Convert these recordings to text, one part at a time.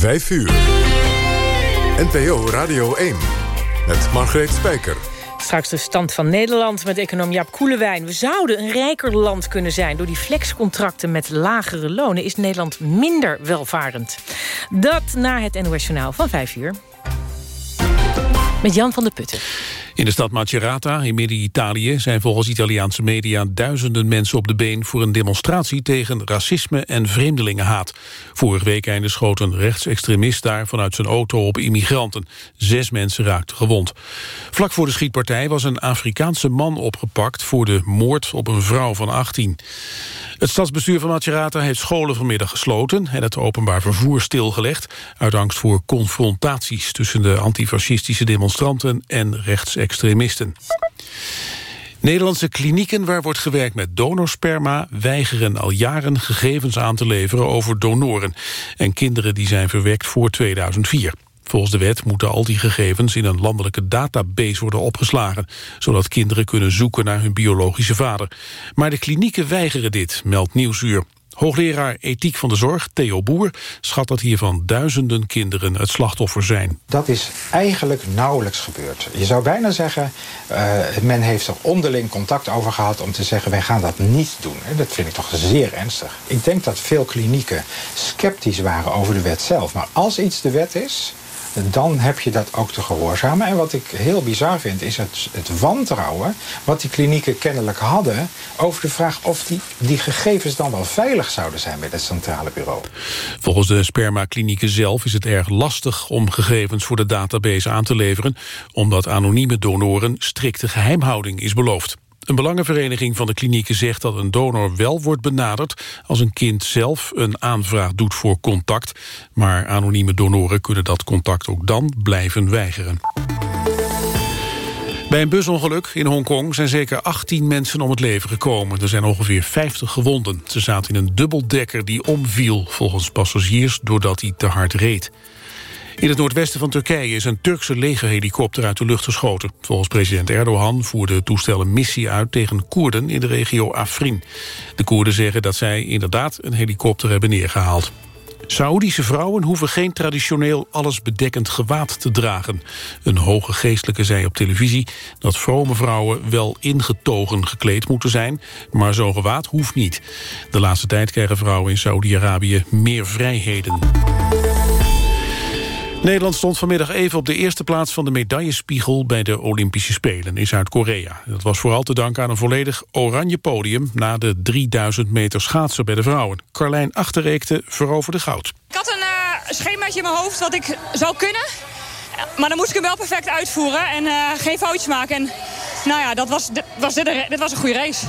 5 uur. NPO Radio 1 met Margreet Spijker. Straks de stand van Nederland met econoom Jaap Koelewijn. We zouden een rijker land kunnen zijn. Door die flexcontracten met lagere lonen is Nederland minder welvarend. Dat na het NOS Journaal van 5 uur. Met Jan van der Putten. In de stad Macerata in midden-Italië zijn volgens Italiaanse media duizenden mensen op de been voor een demonstratie tegen racisme en vreemdelingenhaat. Vorige week einde schoot een rechtsextremist daar vanuit zijn auto op immigranten. Zes mensen raakten gewond. Vlak voor de schietpartij was een Afrikaanse man opgepakt voor de moord op een vrouw van 18. Het stadsbestuur van Macerata heeft scholen vanmiddag gesloten... en het openbaar vervoer stilgelegd... uit angst voor confrontaties tussen de antifascistische demonstranten... en rechtsextremisten. Nederlandse klinieken waar wordt gewerkt met donorsperma... weigeren al jaren gegevens aan te leveren over donoren... en kinderen die zijn verwekt voor 2004. Volgens de wet moeten al die gegevens in een landelijke database worden opgeslagen, zodat kinderen kunnen zoeken naar hun biologische vader. Maar de klinieken weigeren dit, meldt Nieuwsuur. Hoogleraar ethiek van de zorg, Theo Boer, schat dat hiervan duizenden kinderen het slachtoffer zijn. Dat is eigenlijk nauwelijks gebeurd. Je zou bijna zeggen, uh, men heeft er onderling contact over gehad om te zeggen, wij gaan dat niet doen. Dat vind ik toch zeer ernstig. Ik denk dat veel klinieken sceptisch waren over de wet zelf. Maar als iets de wet is, dan heb je dat ook te gehoorzamen. En wat ik heel bizar vind, is het, het wantrouwen... wat die klinieken kennelijk hadden... over de vraag of die, die gegevens dan wel veilig zouden zijn... bij het centrale bureau. Volgens de spermaklinieken zelf is het erg lastig... om gegevens voor de database aan te leveren... omdat anonieme donoren strikte geheimhouding is beloofd. Een belangenvereniging van de klinieken zegt dat een donor wel wordt benaderd als een kind zelf een aanvraag doet voor contact. Maar anonieme donoren kunnen dat contact ook dan blijven weigeren. Bij een busongeluk in Hongkong zijn zeker 18 mensen om het leven gekomen. Er zijn ongeveer 50 gewonden. Ze zaten in een dubbeldekker die omviel, volgens passagiers, doordat hij te hard reed. In het noordwesten van Turkije is een Turkse legerhelikopter uit de lucht geschoten. Volgens president Erdogan toestel een missie uit tegen Koerden in de regio Afrin. De Koerden zeggen dat zij inderdaad een helikopter hebben neergehaald. Saoedische vrouwen hoeven geen traditioneel allesbedekkend gewaad te dragen. Een hoge geestelijke zei op televisie dat vrome vrouwen wel ingetogen gekleed moeten zijn, maar zo'n gewaad hoeft niet. De laatste tijd krijgen vrouwen in Saoedi-Arabië meer vrijheden. Nederland stond vanmiddag even op de eerste plaats van de medaillespiegel bij de Olympische Spelen in Zuid-Korea. Dat was vooral te danken aan een volledig oranje podium na de 3000 meter schaatsen bij de vrouwen. Carlijn Achterreekte veroverde goud. Ik had een uh, schemaatje in mijn hoofd wat ik zou kunnen, maar dan moest ik hem wel perfect uitvoeren en uh, geen foutjes maken. En nou ja, dat was, was dit, dit was een goede race.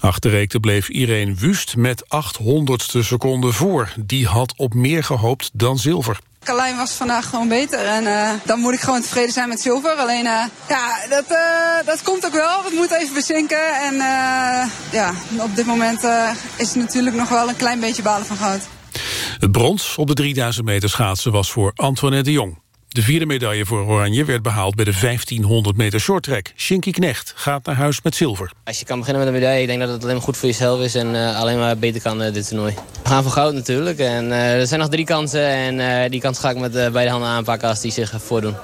Achterreekte bleef Irene Wust met 800ste seconden voor. Die had op meer gehoopt dan zilver. Carlijn was vandaag gewoon beter. En uh, dan moet ik gewoon tevreden zijn met zilver. Alleen, uh, ja, dat, uh, dat komt ook wel. Het moet even bezinken. En ja, op dit moment is het natuurlijk nog wel een klein beetje balen van goud. Het brons op de 3000 meter schaatsen was voor Antoinette de Jong. De vierde medaille voor Oranje werd behaald bij de 1500 meter shorttrack. Shinky Knecht gaat naar huis met zilver. Als je kan beginnen met een medaille, ik denk dat het alleen maar goed voor jezelf is... en uh, alleen maar beter kan uh, dit toernooi. We gaan voor goud natuurlijk. En, uh, er zijn nog drie kansen en die kans ga ik met beide handen aanpakken als die zich voordoen.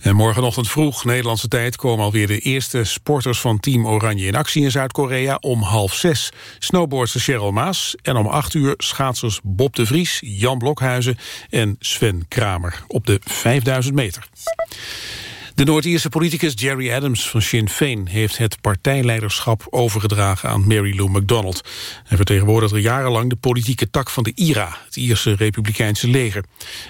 En morgenochtend vroeg, Nederlandse tijd, komen alweer de eerste sporters van Team Oranje in actie in Zuid-Korea om half zes. Snowboardster Cheryl Maas en om acht uur schaatsers Bob de Vries, Jan Blokhuizen en Sven Kramer op de vijf 5000 meter. De Noord-Ierse politicus Jerry Adams van Sinn Féin... heeft het partijleiderschap overgedragen aan Mary Lou MacDonald. Hij vertegenwoordigde jarenlang de politieke tak van de IRA... het Ierse Republikeinse leger.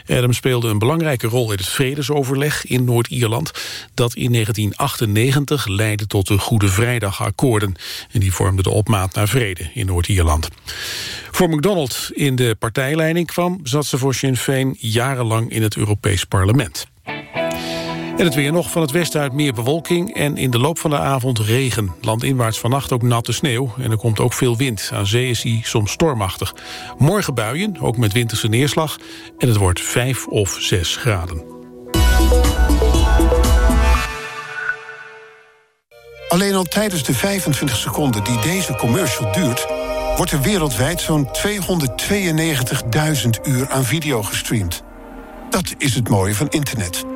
Adams speelde een belangrijke rol in het vredesoverleg in Noord-Ierland... dat in 1998 leidde tot de Goede Vrijdagakkoorden. En die vormden de opmaat naar vrede in Noord-Ierland. Voor MacDonald in de partijleiding kwam... zat ze voor Sinn Féin jarenlang in het Europees Parlement. En het weer nog van het westen uit meer bewolking en in de loop van de avond regen. Landinwaarts vannacht ook natte sneeuw en er komt ook veel wind. Aan zee is hij soms stormachtig. Morgen buien, ook met winterse neerslag. En het wordt 5 of 6 graden. Alleen al tijdens de 25 seconden die deze commercial duurt... wordt er wereldwijd zo'n 292.000 uur aan video gestreamd. Dat is het mooie van internet.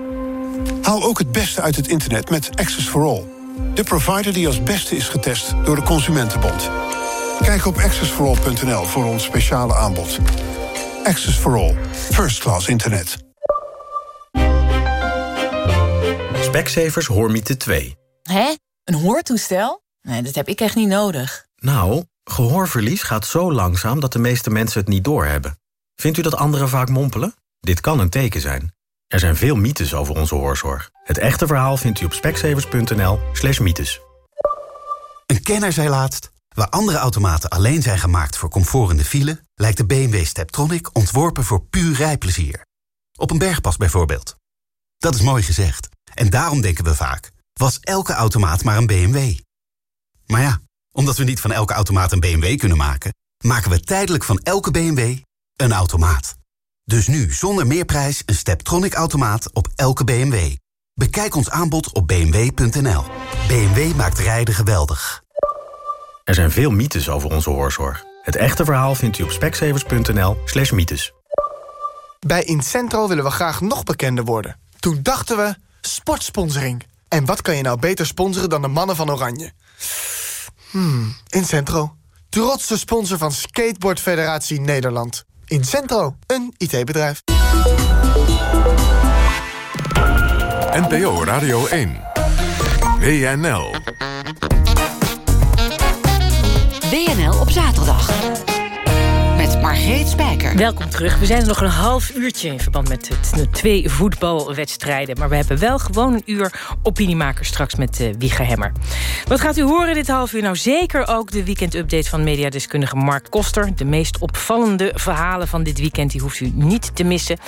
Haal ook het beste uit het internet met Access for All. De provider die als beste is getest door de Consumentenbond. Kijk op accessforall.nl voor ons speciale aanbod. Access for All. First class internet. Specsavers Hoormiete 2. Hè? Een hoortoestel? Nee, dat heb ik echt niet nodig. Nou, gehoorverlies gaat zo langzaam dat de meeste mensen het niet doorhebben. Vindt u dat anderen vaak mompelen? Dit kan een teken zijn. Er zijn veel mythes over onze hoorzorg. Het echte verhaal vindt u op specsavers.nl slash mythes. Een kenner zei laatst... waar andere automaten alleen zijn gemaakt voor comfort in de file... lijkt de BMW Steptronic ontworpen voor puur rijplezier. Op een bergpas bijvoorbeeld. Dat is mooi gezegd. En daarom denken we vaak... was elke automaat maar een BMW? Maar ja, omdat we niet van elke automaat een BMW kunnen maken... maken we tijdelijk van elke BMW een automaat. Dus nu zonder meerprijs een Steptronic-automaat op elke BMW. Bekijk ons aanbod op bmw.nl. BMW maakt rijden geweldig. Er zijn veel mythes over onze hoorzorg. Het echte verhaal vindt u op specsavers.nl slash mythes. Bij Incentro willen we graag nog bekender worden. Toen dachten we, sportsponsoring. En wat kan je nou beter sponsoren dan de mannen van Oranje? Hmm, Incentro. Trotse sponsor van Skateboard Federatie Nederland. Incentro, een IT-bedrijf. NPO Radio 1. WNL. WNL op zaterdag. Margreet Spijker. Welkom terug. We zijn er nog een half uurtje in verband met de twee voetbalwedstrijden. Maar we hebben wel gewoon een uur opiniemakers straks met uh. Wat gaat u horen dit half uur? Nou zeker ook de weekendupdate van mediadeskundige Mark Koster. De meest opvallende verhalen van dit weekend die hoeft u niet te missen.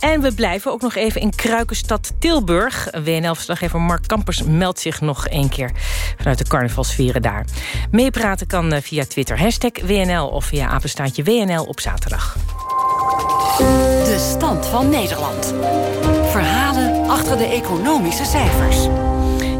En we blijven ook nog even in Kruikenstad Tilburg. WNL-verslaggever Mark Kampers meldt zich nog één keer vanuit de carnavalsferen daar. Meepraten kan uh, via Twitter, hashtag WNL of via apenstaatje WNL op zaterdag. De stand van Nederland. Verhalen achter de economische cijfers.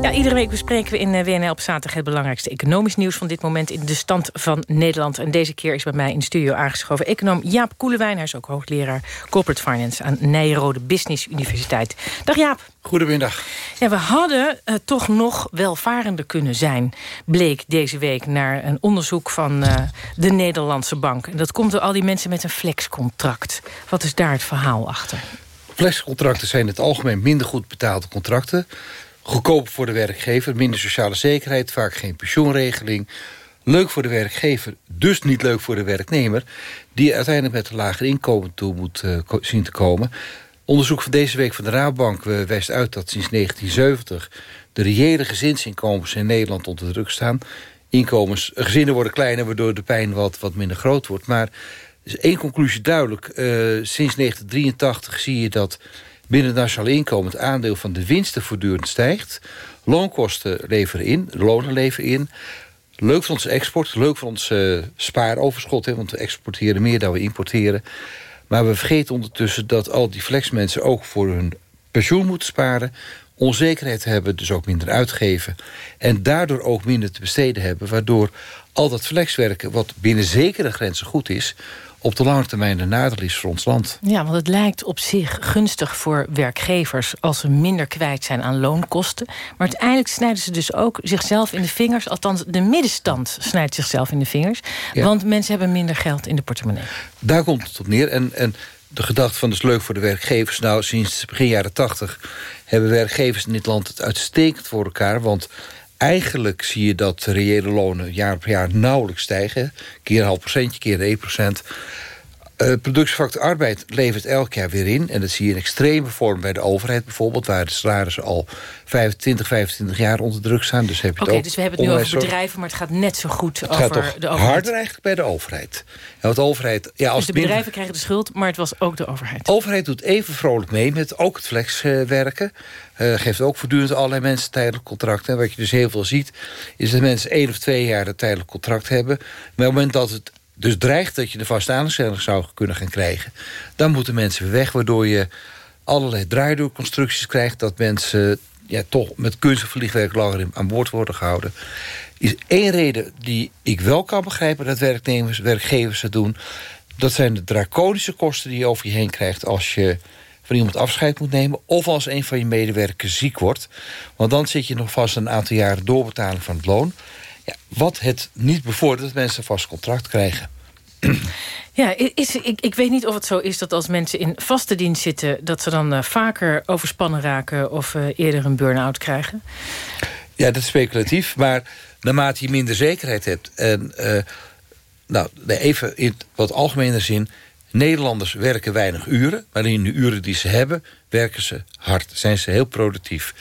Ja, iedere week bespreken we in eh, WNL op zaterdag... het belangrijkste economisch nieuws van dit moment... in de stand van Nederland. En deze keer is bij mij in de studio aangeschoven... econoom Jaap Koelewijn. Hij is ook hoogleraar Corporate Finance... aan Nijrode Business Universiteit. Dag Jaap. Goedemiddag. Ja, we hadden uh, toch nog welvarender kunnen zijn... bleek deze week naar een onderzoek van uh, de Nederlandse Bank. En dat komt door al die mensen met een flexcontract. Wat is daar het verhaal achter? Flexcontracten zijn in het algemeen minder goed betaalde contracten goedkoop voor de werkgever, minder sociale zekerheid... vaak geen pensioenregeling. Leuk voor de werkgever, dus niet leuk voor de werknemer... die uiteindelijk met een lager inkomen toe moet uh, zien te komen. Onderzoek van deze week van de Raadbank uh, wijst uit dat sinds 1970... de reële gezinsinkomens in Nederland onder druk staan. Inkomens, gezinnen worden kleiner, waardoor de pijn wat, wat minder groot wordt. Maar is één conclusie duidelijk. Uh, sinds 1983 zie je dat binnen het nationaal inkomen het aandeel van de winsten voortdurend stijgt. Loonkosten leveren in, lonen leveren in. Leuk voor onze export, leuk voor ons uh, spaaroverschot. Hè, want we exporteren meer dan we importeren. Maar we vergeten ondertussen dat al die flexmensen ook voor hun pensioen moeten sparen. Onzekerheid hebben, dus ook minder uitgeven. En daardoor ook minder te besteden hebben. Waardoor al dat flexwerken, wat binnen zekere grenzen goed is op de lange termijn een nadeel is voor ons land. Ja, want het lijkt op zich gunstig voor werkgevers... als ze minder kwijt zijn aan loonkosten. Maar uiteindelijk snijden ze dus ook zichzelf in de vingers. Althans, de middenstand snijdt zichzelf in de vingers. Ja. Want mensen hebben minder geld in de portemonnee. Daar komt het op neer. En, en de gedachte van dat is leuk voor de werkgevers. Nou, sinds begin jaren tachtig hebben werkgevers in dit land het uitstekend voor elkaar. Want eigenlijk zie je dat reële lonen jaar per jaar nauwelijks stijgen. Keer een half procentje, keer 1 procent. Uh, productiefactor arbeid levert elk jaar weer in. En dat zie je in extreme vorm bij de overheid bijvoorbeeld... waar de salarissen al 25, 25 jaar onder druk staan. Dus Oké, okay, dus we hebben het nu over bedrijven... maar het gaat net zo goed het over gaat toch de overheid. harder eigenlijk bij de overheid. En wat de overheid ja, als dus de bedrijven krijgen de schuld, maar het was ook de overheid. De overheid doet even vrolijk mee met ook het flexwerken. Uh, geeft ook voortdurend allerlei mensen tijdelijk contracten. En wat je dus heel veel ziet... is dat mensen één of twee jaar een tijdelijk contract hebben. Maar op het moment dat het dus dreigt dat je de vaste aanstelling zou kunnen gaan krijgen... dan moeten mensen weg, waardoor je allerlei draaidoorconstructies krijgt... dat mensen ja, toch met kunstig vliegwerk langer aan boord worden gehouden. Is één reden die ik wel kan begrijpen dat werknemers, werkgevers het doen... dat zijn de draconische kosten die je over je heen krijgt... als je van iemand afscheid moet nemen... of als een van je medewerkers ziek wordt. Want dan zit je nog vast een aantal jaren doorbetaling van het loon. Ja, wat het niet bevordert dat mensen vast contract krijgen. Ja, is, ik, ik weet niet of het zo is dat als mensen in vaste dienst zitten... dat ze dan uh, vaker overspannen raken of uh, eerder een burn-out krijgen? Ja, dat is speculatief, maar naarmate je minder zekerheid hebt... en uh, nou, even in wat algemene zin... Nederlanders werken weinig uren, maar in de uren die ze hebben... werken ze hard, zijn ze heel productief.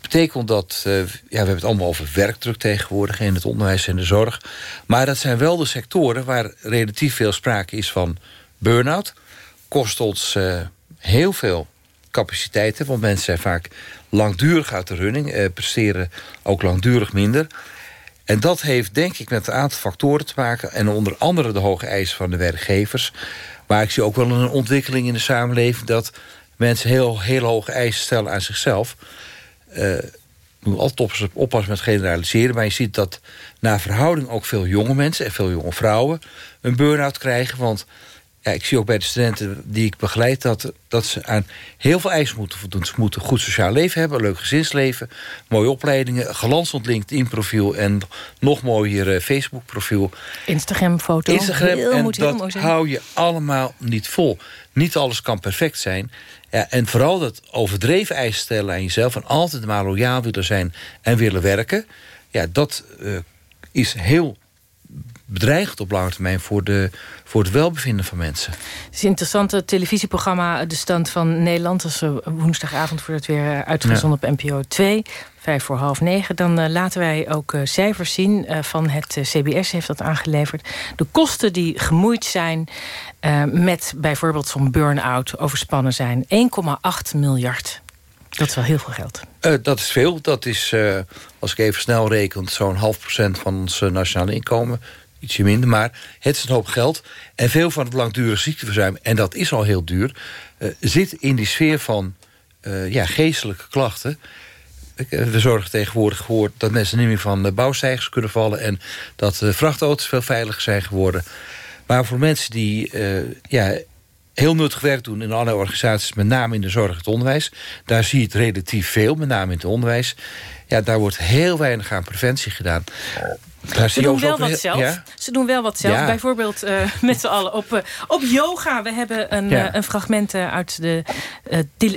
Betekent dat, uh, ja, we hebben het allemaal over werkdruk tegenwoordig... in het onderwijs en de zorg. Maar dat zijn wel de sectoren waar relatief veel sprake is van burn-out. Kost ons uh, heel veel capaciteiten, want mensen zijn vaak langdurig uit de running... Uh, presteren ook langdurig minder... En dat heeft denk ik met een aantal factoren te maken... en onder andere de hoge eisen van de werkgevers. Maar ik zie ook wel een ontwikkeling in de samenleving... dat mensen heel, heel hoge eisen stellen aan zichzelf. Uh, ik moet altijd oppassen met generaliseren... maar je ziet dat na verhouding ook veel jonge mensen... en veel jonge vrouwen een burn-out krijgen. Want ja, ik zie ook bij de studenten die ik begeleid... Dat, dat ze aan heel veel eisen moeten voldoen. Ze moeten een goed sociaal leven hebben, een leuk gezinsleven... mooie opleidingen, gelanseld LinkedIn-profiel... en nog mooier uh, Facebook-profiel. Instagram-foto. Instagram, heel, en moet dat zijn. hou je allemaal niet vol. Niet alles kan perfect zijn. Ja, en vooral dat overdreven eisen stellen aan jezelf... en altijd maar loyaal willen zijn en willen werken... ja, dat uh, is heel bedreigend op lange termijn voor, de, voor het welbevinden van mensen. Het is een interessante televisieprogramma De Stand van Nederland. Dat is woensdagavond wordt het weer uitgezonden ja. op NPO 2. Vijf voor half negen. Dan uh, laten wij ook uh, cijfers zien uh, van het CBS heeft dat aangeleverd. De kosten die gemoeid zijn met bijvoorbeeld zo'n burn-out, overspannen zijn. 1,8 miljard. Dat is wel heel veel geld. Dat is veel. Dat is, als ik even snel reken, zo'n half procent van ons nationale inkomen. Ietsje minder, maar het is een hoop geld. En veel van het langdurig ziekteverzuim, en dat is al heel duur... zit in die sfeer van ja, geestelijke klachten. We zorgen tegenwoordig voor dat mensen niet meer van de bouwstijgers kunnen vallen... en dat vrachtauto's veel veiliger zijn geworden. Maar voor mensen die ja, heel nuttig werk doen in alle organisaties... met name in de zorg en het onderwijs. Daar zie je het relatief veel, met name in het onderwijs. Ja, daar wordt heel weinig aan preventie gedaan. Daar Ze doen wel wat zelf. Ja? Ze doen wel wat zelf. Ja. Bijvoorbeeld uh, met z'n allen op, uh, op yoga. We hebben een, ja. een fragment uit de,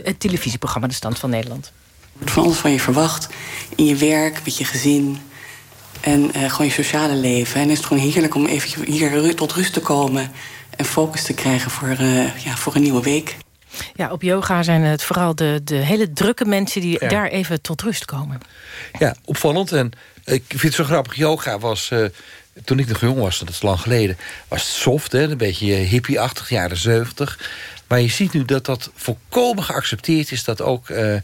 het televisieprogramma De Stand van Nederland. Er wordt van alles van je verwacht. In je werk, met je gezin. En gewoon je sociale leven. En het is gewoon heerlijk om even hier tot rust te komen en focus te krijgen voor, uh, ja, voor een nieuwe week. Ja, op yoga zijn het vooral de, de hele drukke mensen... die ja. daar even tot rust komen. Ja, opvallend. En ik vind het zo grappig. Yoga was, uh, toen ik nog jong was, dat is lang geleden... was het soft, hè, een beetje hippie-achtig, jaren 70. Maar je ziet nu dat dat volkomen geaccepteerd is... dat ook... Uh,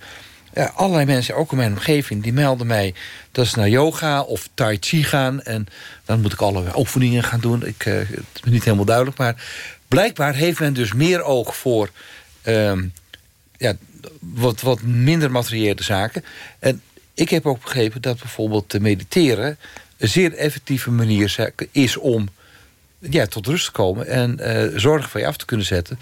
ja, allerlei mensen, ook in mijn omgeving, die melden mij dat ze naar yoga of tai chi gaan. En dan moet ik allerlei oefeningen gaan doen. Ik, uh, het is niet helemaal duidelijk, maar blijkbaar heeft men dus meer oog voor um, ja, wat, wat minder materiële zaken. En ik heb ook begrepen dat bijvoorbeeld te mediteren een zeer effectieve manier is om ja, tot rust te komen en uh, zorgen van je af te kunnen zetten.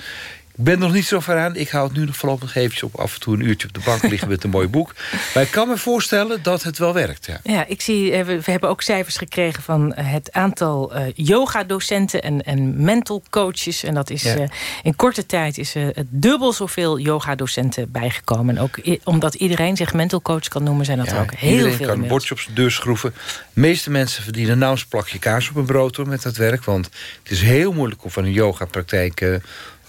Ik ben nog niet zo ver aan. Ik hou het nu nog voorlopig eventjes op af en toe een uurtje op de bank liggen met een mooi boek. Maar ik kan me voorstellen dat het wel werkt. Ja, ja ik zie, we, we hebben ook cijfers gekregen van het aantal uh, yogadocenten en, en mental coaches. En dat is ja. uh, in korte tijd is uh, het dubbel zoveel yogadocenten bijgekomen. En ook omdat iedereen zich mental coach kan noemen, zijn dat ja, er ook heel iedereen veel kan een bordje op zijn deur schroeven. De meeste mensen verdienen nou een plakje kaas op een brood hoor, met dat werk. Want het is heel moeilijk om van een yogapraktijk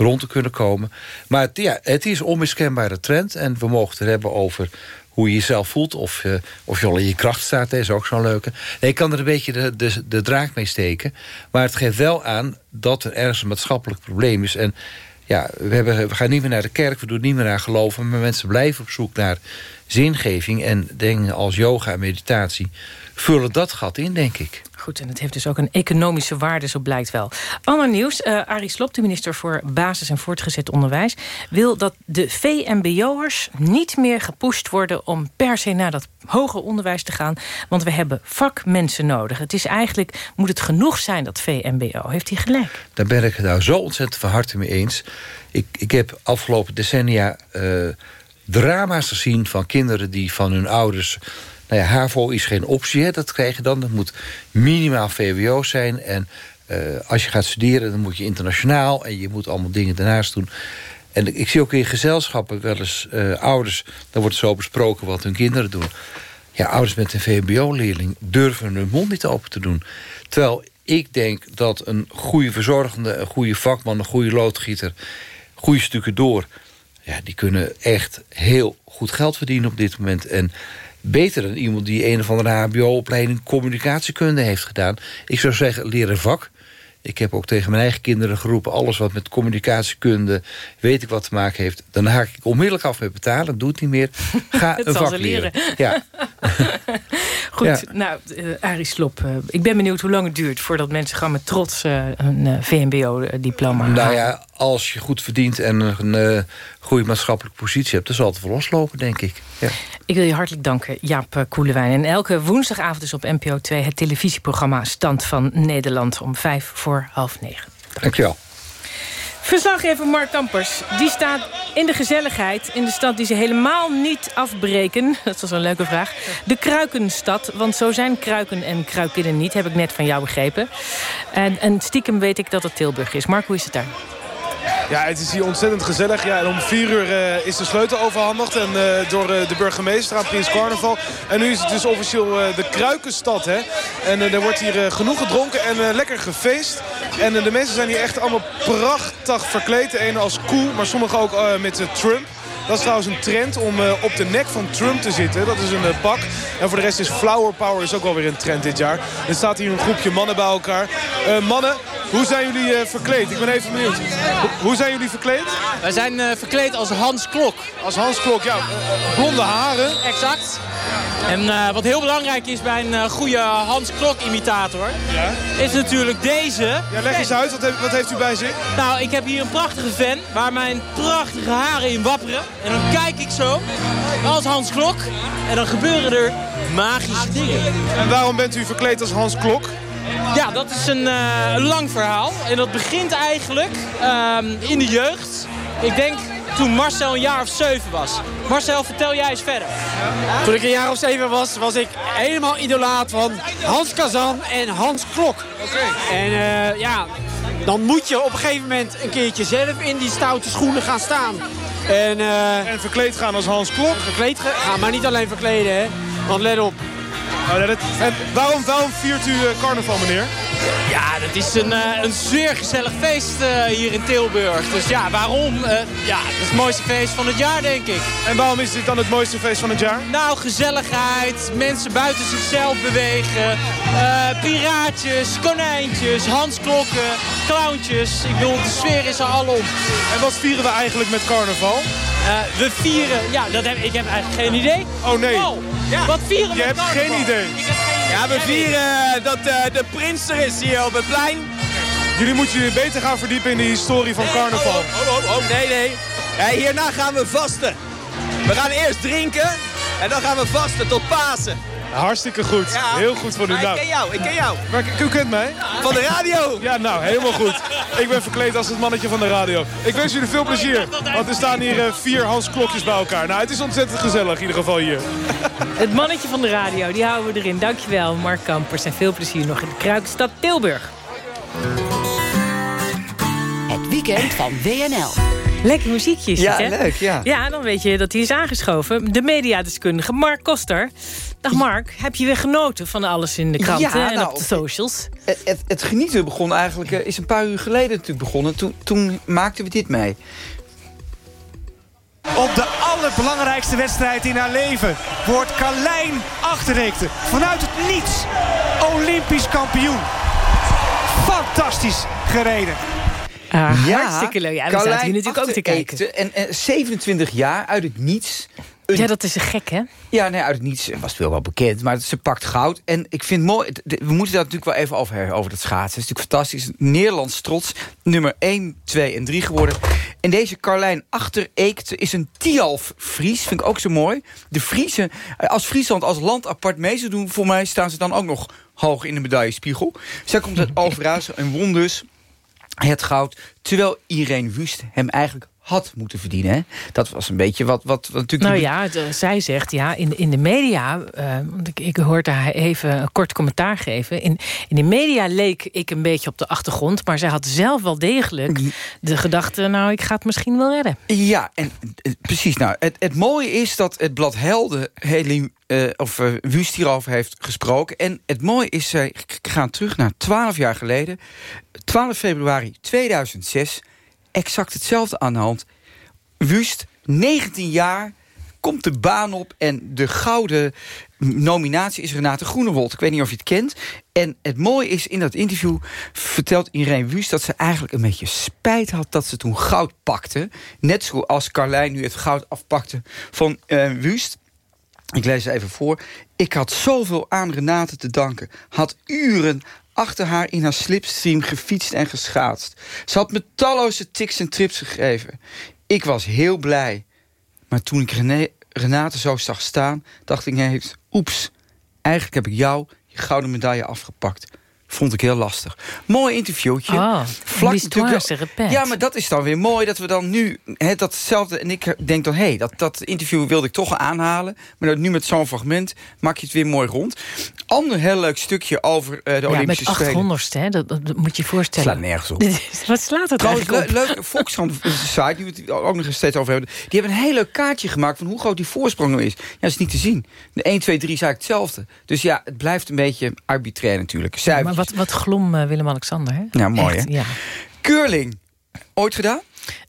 rond te kunnen komen. Maar het, ja, het is onmiskenbare trend. En we mogen het hebben over hoe je jezelf voelt. Of, uh, of je al in je kracht staat. Dat is ook zo'n leuke. Ik kan er een beetje de, de, de draak mee steken. Maar het geeft wel aan dat er ergens een maatschappelijk probleem is. En ja, we, hebben, we gaan niet meer naar de kerk. We doen niet meer naar geloven. Maar mensen blijven op zoek naar zingeving. En dingen als yoga en meditatie vullen dat gat in, denk ik. Goed, en het heeft dus ook een economische waarde, zo blijkt wel. Ander nieuws. Uh, Arie Slob, de minister voor Basis- en Voortgezet Onderwijs... wil dat de VMBO'ers niet meer gepusht worden... om per se naar dat hoger onderwijs te gaan. Want we hebben vakmensen nodig. Het is eigenlijk, moet het genoeg zijn, dat VMBO. Heeft hij gelijk? Daar ben ik nou zo ontzettend van harte mee eens. Ik, ik heb afgelopen decennia uh, drama's gezien van kinderen... die van hun ouders nou ja, HAVO is geen optie, hè, dat krijg je dan. Dat moet minimaal VWO zijn. En uh, als je gaat studeren, dan moet je internationaal... en je moet allemaal dingen daarnaast doen. En ik zie ook in gezelschappen wel eens uh, ouders... dan wordt zo besproken wat hun kinderen doen. Ja, ouders met een VMBO-leerling durven hun mond niet open te doen. Terwijl ik denk dat een goede verzorgende... een goede vakman, een goede loodgieter... goede stukken door... Ja, die kunnen echt heel goed geld verdienen op dit moment. En beter dan iemand die een of andere hbo-opleiding communicatiekunde heeft gedaan. Ik zou zeggen, leren vak. Ik heb ook tegen mijn eigen kinderen geroepen... alles wat met communicatiekunde, weet ik wat te maken heeft... dan haak ik onmiddellijk af met betalen, doe het niet meer. Ga een vak leren. Ja. Goed, nou, uh, Arie Slop, uh, ik ben benieuwd hoe lang het duurt... voordat mensen gaan met trots uh, een VMBO-diploma halen. Nou ja, als je goed verdient en een goede maatschappelijke positie hebt... dan zal het wel loslopen, denk ik. Ja. Ik wil je hartelijk danken, Jaap Koelewijn. En elke woensdagavond is op NPO 2 het televisieprogramma Stand van Nederland... om vijf voor half negen. Dank, Dank je wel. Verslaggever Mark Kampers, die staat in de gezelligheid... in de stad die ze helemaal niet afbreken. Dat was een leuke vraag. De Kruikenstad, want zo zijn kruiken en kruikinnen niet... heb ik net van jou begrepen. En, en stiekem weet ik dat het Tilburg is. Mark, hoe is het daar? Ja, het is hier ontzettend gezellig. Ja, en om vier uur uh, is de sleutel overhandigd en, uh, door uh, de burgemeester aan Prins Carnaval. En nu is het dus officieel de Kruikenstad. Hè? En er wordt hier genoeg gedronken en lekker gefeest. En de mensen zijn hier echt allemaal prachtig verkleed. De ene als koe, maar sommigen ook met Trump. Dat is trouwens een trend om op de nek van Trump te zitten. Dat is een pak. En voor de rest is flower power is ook wel weer een trend dit jaar. Er staat hier een groepje mannen bij elkaar. Mannen, hoe zijn jullie verkleed? Ik ben even benieuwd. Ho hoe zijn jullie verkleed? Wij zijn verkleed als Hans Klok. Als Hans Klok, ja. blonde haren. Exact. En wat heel belangrijk is bij een goede Hans Klok-imitator... Ja? is natuurlijk deze. Ja, leg eens uit. Wat, heeft, wat heeft u bij zich? Nou, ik heb hier een prachtige ven waar mijn prachtige haren in wapperen. En dan kijk ik zo als Hans Klok. En dan gebeuren er magische dingen. En waarom bent u verkleed als Hans Klok? Ja, dat is een, uh, een lang verhaal. En dat begint eigenlijk uh, in de jeugd. Ik denk toen Marcel een jaar of zeven was. Marcel, vertel jij eens verder. Toen ik een jaar of zeven was, was ik helemaal idolaat van Hans Kazan en Hans Klok. Oké. En uh, ja, dan moet je op een gegeven moment een keertje zelf in die stoute schoenen gaan staan. En, uh, en verkleed gaan als Hans Klok? Verkleed gaan, maar niet alleen verkleden, hè. Want let op. Oh, dat, en waarom, waarom viert u uh, carnaval, meneer? Ja, dat is een, uh, een zeer gezellig feest uh, hier in Tilburg. Dus ja, waarom? Uh, ja, het is het mooiste feest van het jaar, denk ik. En waarom is dit dan het mooiste feest van het jaar? Nou, gezelligheid, mensen buiten zichzelf bewegen, piraatjes, konijntjes, hansklokken, clowntjes. Ik bedoel, de sfeer is er al om. En wat vieren we eigenlijk met carnaval? we vieren, ja, dat heb, ik heb eigenlijk geen idee. Oh nee. Oh, ja. Wat vieren we Je hebt carnaval? geen idee. Ja, we vieren dat uh, de prins er is hier op het plein. Jullie moeten je beter gaan verdiepen in de historie van carnaval. Oh, oh, oh, oh, nee, nee. Hierna gaan we vasten. We gaan eerst drinken en dan gaan we vasten tot Pasen. Hartstikke goed. Ja. Heel goed van u. Nou, ik ken jou, ik ken jou. Maar u kent mij? Van de radio. Ja, nou, helemaal goed. Ik ben verkleed als het mannetje van de radio. Ik wens jullie veel plezier. Want er staan hier uh, vier Hans Klokjes bij elkaar. Nou, het is ontzettend gezellig in ieder geval hier. Het mannetje van de radio, die houden we erin. Dankjewel, Mark Kampers. En veel plezier nog in de Kruikstad Tilburg. Het weekend van WNL. Lekker muziekje Ja, hè? leuk, ja. Ja, dan weet je dat hij is aangeschoven. De mediadeskundige Mark Koster. Dag Mark, heb je weer genoten van alles in de kranten Ja, en nou, op de socials? Het, het, het genieten begon eigenlijk, eh, is een paar uur geleden natuurlijk begonnen. Toen, toen maakten we dit mee. Op de allerbelangrijkste wedstrijd in haar leven wordt Carlijn Achterreekte vanuit het niets Olympisch kampioen. Fantastisch gereden. Ah, hartstikke leuk. Ja, we zaten hier natuurlijk ook te kijken. En, en 27 jaar uit het niets. Ja, dat is een gek, hè? Ja, nee, uit het niets was het wel wel bekend. Maar ze pakt goud. En ik vind mooi... We moeten daar natuurlijk wel even over hebben, over dat schaatsen. Het is natuurlijk fantastisch. Nederlands trots. Nummer 1, 2 en 3 geworden. En deze Carlijn Achtereekt is een Tialf Fries. Vind ik ook zo mooi. De Friesen, als Friesland als land apart mee zou doen... voor mij staan ze dan ook nog hoog in de medaillespiegel. Zij komt uit Overijssel en won dus het goud. Terwijl Irene Wust hem eigenlijk had moeten verdienen. Hè? Dat was een beetje wat, wat, wat natuurlijk... Nou ja, de, zij zegt, ja, in, in de media... Uh, want ik, ik hoorde haar even een kort commentaar geven. In, in de media leek ik een beetje op de achtergrond... maar zij had zelf wel degelijk de gedachte... nou, ik ga het misschien wel redden. Ja, en uh, precies. Nou, het, het mooie is dat het blad Helden... Heli, uh, of uh, Wust hierover heeft gesproken. En het mooie is, zij gaan terug naar 12 jaar geleden. 12 februari 2006 exact hetzelfde aan de hand. Wust, 19 jaar, komt de baan op... en de gouden nominatie is Renate Groenewold. Ik weet niet of je het kent. En het mooie is, in dat interview vertelt Irene Wust... dat ze eigenlijk een beetje spijt had dat ze toen goud pakte. Net zoals Carlijn nu het goud afpakte van uh, Wust. Ik lees even voor. Ik had zoveel aan Renate te danken. Had uren achter haar in haar slipstream gefietst en geschaatst. Ze had me talloze tics en trips gegeven. Ik was heel blij. Maar toen ik Renate zo zag staan, dacht ik ineens... oeps, eigenlijk heb ik jou je gouden medaille afgepakt. Vond ik heel lastig. Mooi interviewtje. Oh, Vlak natuurlijk. Ja, maar dat is dan weer mooi dat we dan nu he, datzelfde. En ik denk dan, hé, hey, dat, dat interview wilde ik toch aanhalen. Maar nu met zo'n fragment maak je het weer mooi rond. Ander heel leuk stukje over uh, de ja, Olympische met Spelen. 800 hè? Dat, dat, moet je je voorstellen. Slaat nergens op. Wat slaat het Trouwens, le op? leuk, Volkskrant site, die we het ook nog eens steeds over hebben... die hebben een heel leuk kaartje gemaakt van hoe groot die voorsprong nou is. Ja, dat is niet te zien. De 1, 2, 3 is eigenlijk hetzelfde. Dus ja, het blijft een beetje arbitrair natuurlijk. Maar wat, wat glom uh, Willem-Alexander, hè? Ja, mooi, Echt, hè? Ja. Curling. Ooit gedaan?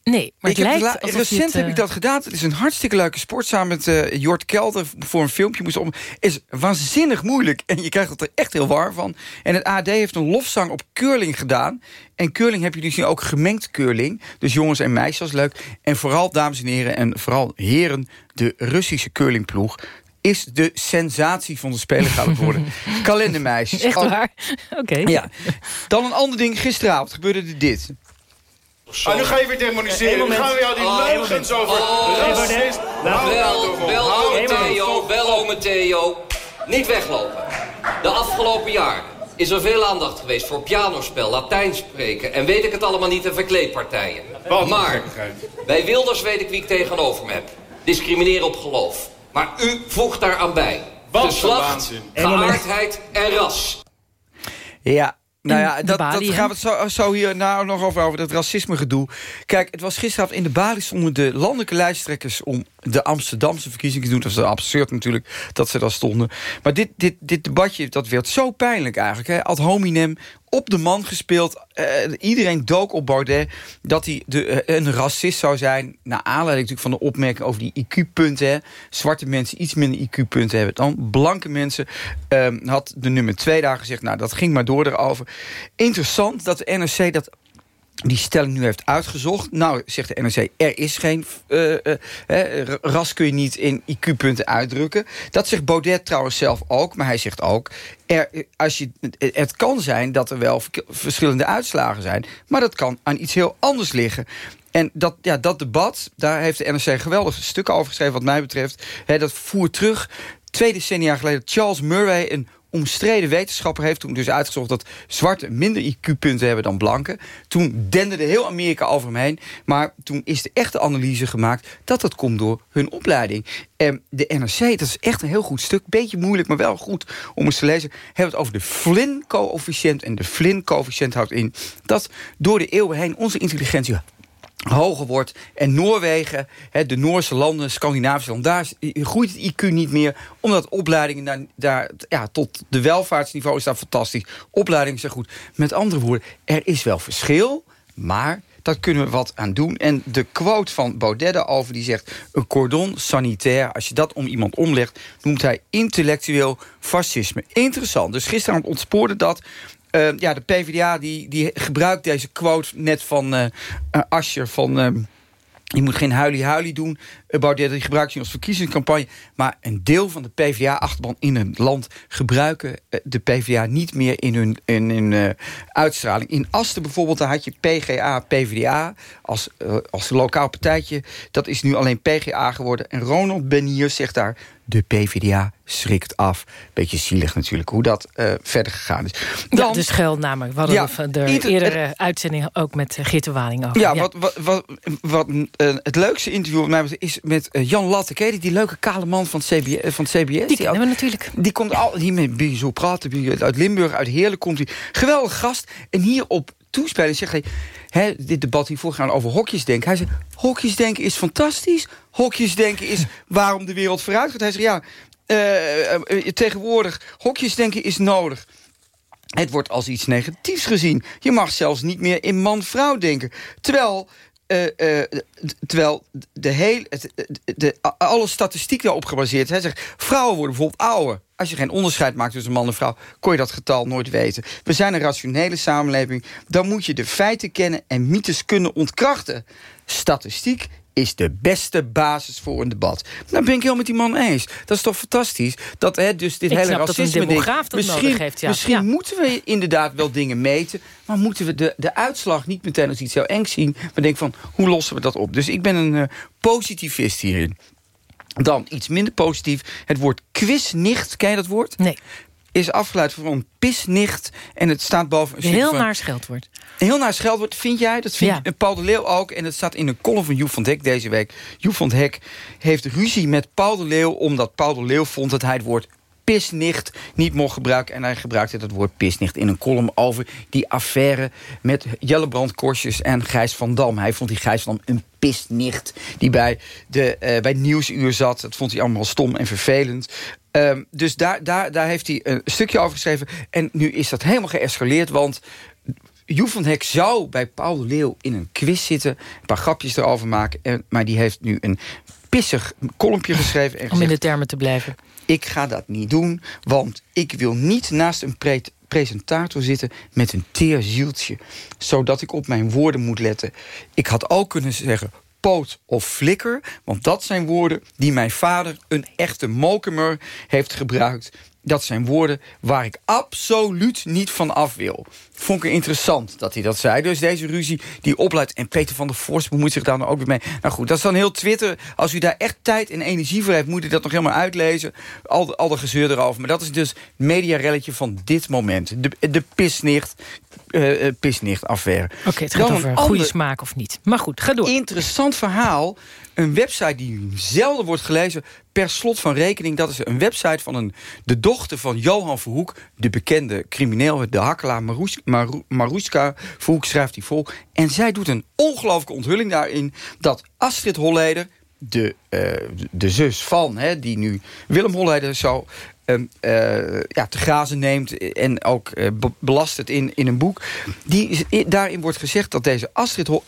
Nee, maar ik het heb lijkt recent het, heb ik uh, dat gedaan. Het is een hartstikke leuke sport. Samen met uh, Jort Kelder voor een filmpje moest om. Is waanzinnig moeilijk. En je krijgt het er echt heel warm van. En het AD heeft een lofzang op curling gedaan. En curling heb je dus nu ook gemengd curling. Dus jongens en meisjes, leuk. En vooral, dames en heren, en vooral heren... de Russische curlingploeg is de sensatie van de Spelen gaat het worden. Kalendermeisjes. Echt Al- waar? Oké. Ja. Dan een ander ding. Gisteravond gebeurde er dit. Ah, nu ga je weer demoniseren. Nu gaan we jou die leugens over racist. Hou nou Bel, bel Hou ome nou Theo, bel ome Theo. Niet weglopen. De afgelopen jaar is er veel aandacht geweest voor pianospel, Latijn spreken... en weet ik het allemaal niet, en verkleedpartijen. Maar bij Wilders weet ik wie ik tegenover me heb. Discrimineren op geloof. Maar u voegt daaraan bij. Geslacht, waanzin. geaardheid en ras. Ja, nou ja, dat, Bali, dat gaan we het zo, zo hier nou nog over, over dat racisme gedoe. Kijk, het was gisteravond in de Bali stonden de landelijke lijsttrekkers... om de Amsterdamse verkiezingen te doen. Dat was absurd natuurlijk dat ze daar stonden. Maar dit, dit, dit debatje, dat werd zo pijnlijk eigenlijk. Hè? Ad hominem, op de man gespeeld. Eh, iedereen dook op Baudet dat hij de, eh, een racist zou zijn. Naar aanleiding natuurlijk van de opmerking over die IQ-punten. Zwarte mensen iets minder IQ-punten hebben dan blanke mensen. ehm, had de nummer twee daar gezegd. Nou, dat ging maar door erover. Interessant dat de NRC dat die stelling nu heeft uitgezocht. Nou, zegt de NRC, er is geen eh, eh, ras kun je niet in IQ-punten uitdrukken. Dat zegt Baudet trouwens zelf ook, maar hij zegt ook... Er, als je, het kan zijn dat er wel verschillende uitslagen zijn... maar dat kan aan iets heel anders liggen. En dat, ja, dat debat, daar heeft de NRC geweldige stukken over geschreven... wat mij betreft. Hè, dat voert terug twee decennia geleden... Charles Murray, een omstreden wetenschapper heeft toen dus uitgezocht... dat zwarte minder IQ-punten hebben dan blanken. Toen denderde heel Amerika over hem heen. Maar toen is de echte analyse gemaakt... dat dat komt door hun opleiding. En de NRC, dat is echt een heel goed stuk. Beetje moeilijk, maar wel goed om eens te lezen. Hebben het over de Flynn-coëfficiënt. En de Flynn-coëfficiënt houdt in... dat door de eeuwen heen onze intelligentie hoger wordt. En Noorwegen, de Noorse landen, Scandinavische landen... daar groeit het IQ niet meer... omdat opleidingen daar, daar ja, tot de welvaartsniveau is daar fantastisch. Opleidingen zijn goed. Met andere woorden, er is wel verschil, maar... daar kunnen we wat aan doen. En de quote van Baudet over die zegt... een cordon sanitair, als je dat om iemand omlegt... noemt hij intellectueel fascisme. Interessant. Dus gisteravond ontspoorde dat... Uh, ja, de PvdA die, die gebruikt deze quote net van uh, Ascher van... Je moet geen huilie-huilie doen. Baudet die gebruikt je als verkiezingscampagne. Maar een deel van de PvdA-achterban in het land... gebruiken eh, de PvdA niet meer in hun, in hun uh, uitstraling. In Asten bijvoorbeeld, daar had je PGA, PvdA... als, uh, als lokaal partijtje. Dat is nu alleen PGA geworden. En Ronald Benier zegt daar de PvdA schrikt af. Beetje zielig natuurlijk, hoe dat uh, verder gegaan is. Dan, ja, de schuilnamen. We hadden ja, de eerdere uitzending ook met Geert de Waling over. Ja, ja. wat, wat, wat, wat uh, het leukste interview met mij is met uh, Jan Latte. Ken die leuke kale man van het CBS? Van het CBS? Die, die kennen we natuurlijk. Die komt al, die met zo praten, uit Limburg, uit Heerlijk komt hij. Geweldig gast. En hier op toespelen zegt hij... Hè, dit debat hiervoor gaan over hokjesdenken. Hij zegt, hokjesdenken is fantastisch. Hokjesdenken is waarom de wereld vooruit gaat. Hij zegt, ja, uh, tegenwoordig, hokjesdenken is nodig. Het wordt als iets negatiefs gezien. Je mag zelfs niet meer in man-vrouw denken. Terwijl uh, uh, terwijl de hele, de, alle statistiek daarop gebaseerd is. Zegt, vrouwen worden bijvoorbeeld ouder. Als je geen onderscheid maakt tussen man en vrouw... kon je dat getal nooit weten. We zijn een rationele samenleving. Dan moet je de feiten kennen en mythes kunnen ontkrachten. Statistiek is de beste basis voor een debat. Nou ben ik heel met die man eens. Dat is toch fantastisch? Dat hè, dus dit ik hele racisme ding. Misschien, heeft, ja. misschien ja. moeten we inderdaad wel dingen meten... maar moeten we de, de uitslag niet meteen als iets heel eng zien... maar denken van, hoe lossen we dat op? Dus ik ben een uh, positivist hierin. Dan iets minder positief. Het woord quiznicht, ken je dat woord? Nee. Is afgeleid van pisnicht. En het staat boven... Een heel van, naar scheldwoord. Heel naar scheldwoord, vind jij? Dat vindt ja. Paul de Leeuw ook. En het staat in een column van Joep van Hek deze week. Joep van Hek heeft ruzie met Paul de Leeuw... omdat Paul de Leeuw vond dat hij het woord pisnicht niet mocht gebruiken. En hij gebruikte dat woord pisnicht in een column over die affaire... met Jellebrand Korsjes en Gijs van Dam. Hij vond die Gijs van Dam een pisnicht die bij, de, uh, bij Nieuwsuur zat. Dat vond hij allemaal stom en vervelend. Um, dus daar, daar, daar heeft hij een stukje over geschreven. En nu is dat helemaal geëscaleerd, want... Joep van Hek zou bij Paul Leeuw in een quiz zitten... een paar grapjes erover maken... En, maar die heeft nu een pissig kolompje geschreven. En Om gezegd, in de termen te blijven. Ik ga dat niet doen, want ik wil niet naast een pre presentator zitten met een teer zieltje. Zodat ik op mijn woorden moet letten. Ik had ook kunnen zeggen poot of flikker. Want dat zijn woorden die mijn vader, een echte mokemer, heeft gebruikt. Dat zijn woorden waar ik absoluut niet van af wil. Vond ik interessant dat hij dat zei. Dus deze ruzie die opleidt. En Peter van der Vorst bemoeit zich daar dan ook weer mee. Nou goed, dat is dan heel Twitter. Als u daar echt tijd en energie voor heeft... moet u dat nog helemaal uitlezen. Al de, al de gezeur erover. Maar dat is dus het mediarelletje van dit moment. De, de pisnicht, uh, pisnicht affaire. Oké, okay, het gaat dan over goede ander... smaak of niet. Maar goed, ga door. Interessant verhaal. Een website die zelden wordt gelezen per slot van rekening. Dat is een website van een, de dochter van Johan Verhoek... de bekende crimineel, de hakkelaar Maroes, Maru, Maruska Verhoek schrijft die vol. En zij doet een ongelooflijke onthulling daarin... dat Astrid Holleder, de, uh, de zus van, hè, die nu Willem Holleder zou... Uh, uh, ja, te grazen neemt en ook uh, belast het in, in een boek. Die, daarin wordt gezegd dat deze Astrid Ho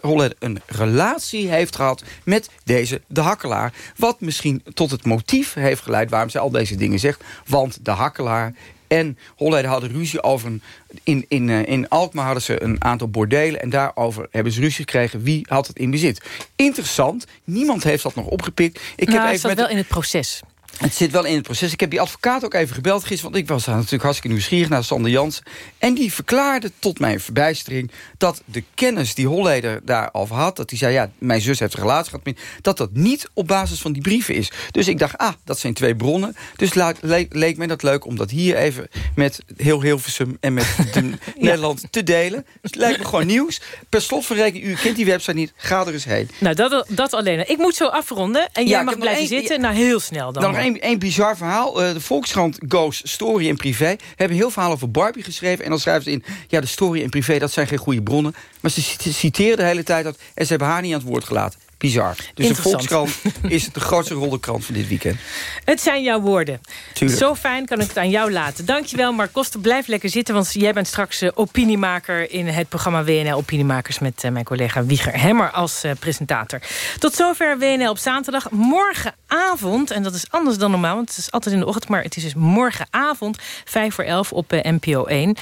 Holleder een relatie heeft gehad... met deze de hakkelaar. Wat misschien tot het motief heeft geleid waarom zij al deze dingen zegt. Want de hakkelaar en Holleder hadden ruzie over... Een, in, in, in Alkmaar hadden ze een aantal bordelen... en daarover hebben ze ruzie gekregen. Wie had het in bezit? Interessant. Niemand heeft dat nog opgepikt. Ik nou, heb even met wel in het proces. Het zit wel in het proces. Ik heb die advocaat ook even gebeld gisteren... want ik was daar natuurlijk hartstikke nieuwsgierig naar Sander Jans. En die verklaarde tot mijn verbijstering... dat de kennis die Holleder daarover had... dat hij zei, ja, mijn zus heeft een relatie gehad... dat dat niet op basis van die brieven is. Dus ik dacht, ah, dat zijn twee bronnen. Dus le le leek mij dat leuk om dat hier even... met heel Hilversum en met de. Nederland te delen. Dus het lijkt me gewoon nieuws. Per slot van rekening, u kent die website niet, ga er eens heen. Nou, dat, dat alleen. Ik moet zo afronden en jij mag blijven zitten. Ja. Nou, heel snel dan. Één, één bizar verhaal. Uh, de Volkskrant Goes Story en Privé hebben heel verhalen over Barbie geschreven. En dan schrijven ze in, ja, de story en privé, dat zijn geen goede bronnen. Maar ze citeren de hele tijd dat... en ze hebben haar niet aan het woord gelaten. Bizar. Dus de Volkskrant is de grootste rollenkrant van dit weekend. Het zijn jouw woorden. Tuurlijk. Zo fijn kan ik het aan jou laten. Dankjewel, Mark Koster. Blijf lekker zitten, want jij bent straks uh, opiniemaker... in het programma WNL Opiniemakers... met uh, mijn collega Wieger Hemmer als uh, presentator. Tot zover WNL op zaterdag. Morgenavond, en dat is anders dan normaal... want het is altijd in de ochtend, maar het is dus morgenavond... 5 voor 11 op NPO 1.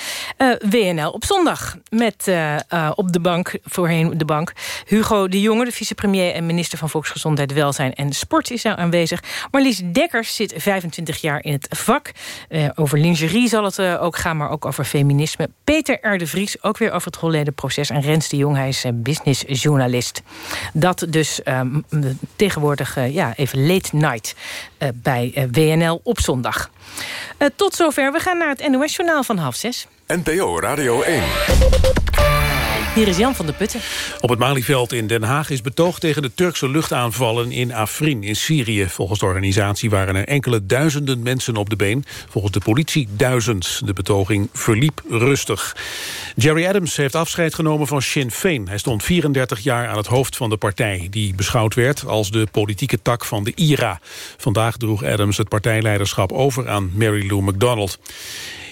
WNL op zondag met op de bank, voorheen de bank... Hugo de Jonge, de vicepremier minister van Volksgezondheid, Welzijn en Sport is daar aanwezig. Marlies Dekkers zit 25 jaar in het vak. Uh, over lingerie zal het uh, ook gaan, maar ook over feminisme. Peter R. de Vries, ook weer over het Holleden-proces. En Rens de Jong, hij is uh, businessjournalist. Dat dus ehm, tegenwoordig ja, even late night bij WNL op zondag. tot zover, we gaan naar het NOS-journaal van half zes. NPO Radio 1. Hier is Jan van der Putten. Op het Malieveld in Den Haag is betoogd tegen de Turkse luchtaanvallen in Afrin in Syrië. Volgens de organisatie waren er enkele duizenden mensen op de been. Volgens de politie duizend. De betoging verliep rustig. Jerry Adams heeft afscheid genomen van Sinn Féin. Hij stond 34 jaar aan het hoofd van de partij... die beschouwd werd als de politieke tak van de IRA. Vandaag droeg Adams het partijleiderschap over aan Mary Lou McDonald.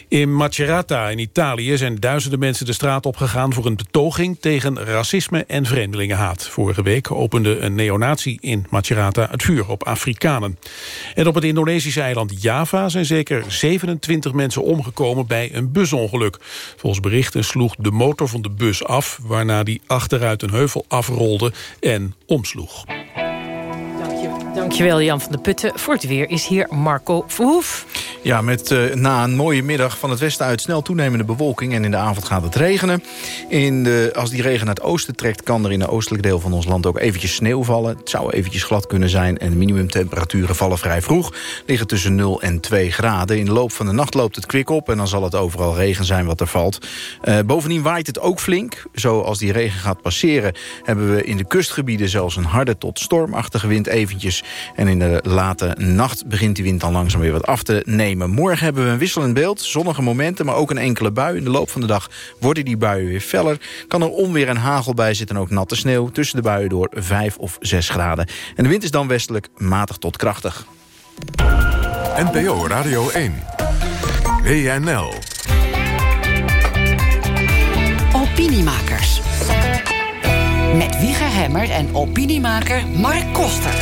In Macerata in Italië zijn duizenden mensen de straat opgegaan... voor een betoging tegen racisme en vreemdelingenhaat. Vorige week opende een neonazi in Macerata het vuur op Afrikanen. En op het Indonesische eiland Java zijn zeker 27 mensen omgekomen bij een busongeluk. Volgens berichten sloeg de motor van de bus af... waarna die achteruit een heuvel afrolde en omsloeg. Dankjewel Jan van de Putten. Voor het weer is hier Marco Verhoef. Ja, met uh, na een mooie middag van het westen uit snel toenemende bewolking... en in de avond gaat het regenen. In de, als die regen naar het oosten trekt... kan er in het oostelijk deel van ons land ook eventjes sneeuw vallen. Het zou eventjes glad kunnen zijn... en de minimumtemperaturen vallen vrij vroeg. Liggen tussen 0 en 2 graden. In de loop van de nacht loopt het kwik op... en dan zal het overal regen zijn wat er valt. Uh, bovendien waait het ook flink. Zoals die regen gaat passeren... hebben we in de kustgebieden zelfs een harde tot stormachtige wind eventjes en in de late nacht begint die wind dan langzaam weer wat af te nemen. Morgen hebben we een wisselend beeld, zonnige momenten... maar ook een enkele bui. In de loop van de dag worden die buien weer feller. Kan er onweer en hagel bij zitten en ook natte sneeuw. Tussen de buien door 5 of 6 graden. En de wind is dan westelijk matig tot krachtig. NPO Radio 1. WNL. Opiniemakers. Met Wieger Hemmer en opiniemaker Mark Koster.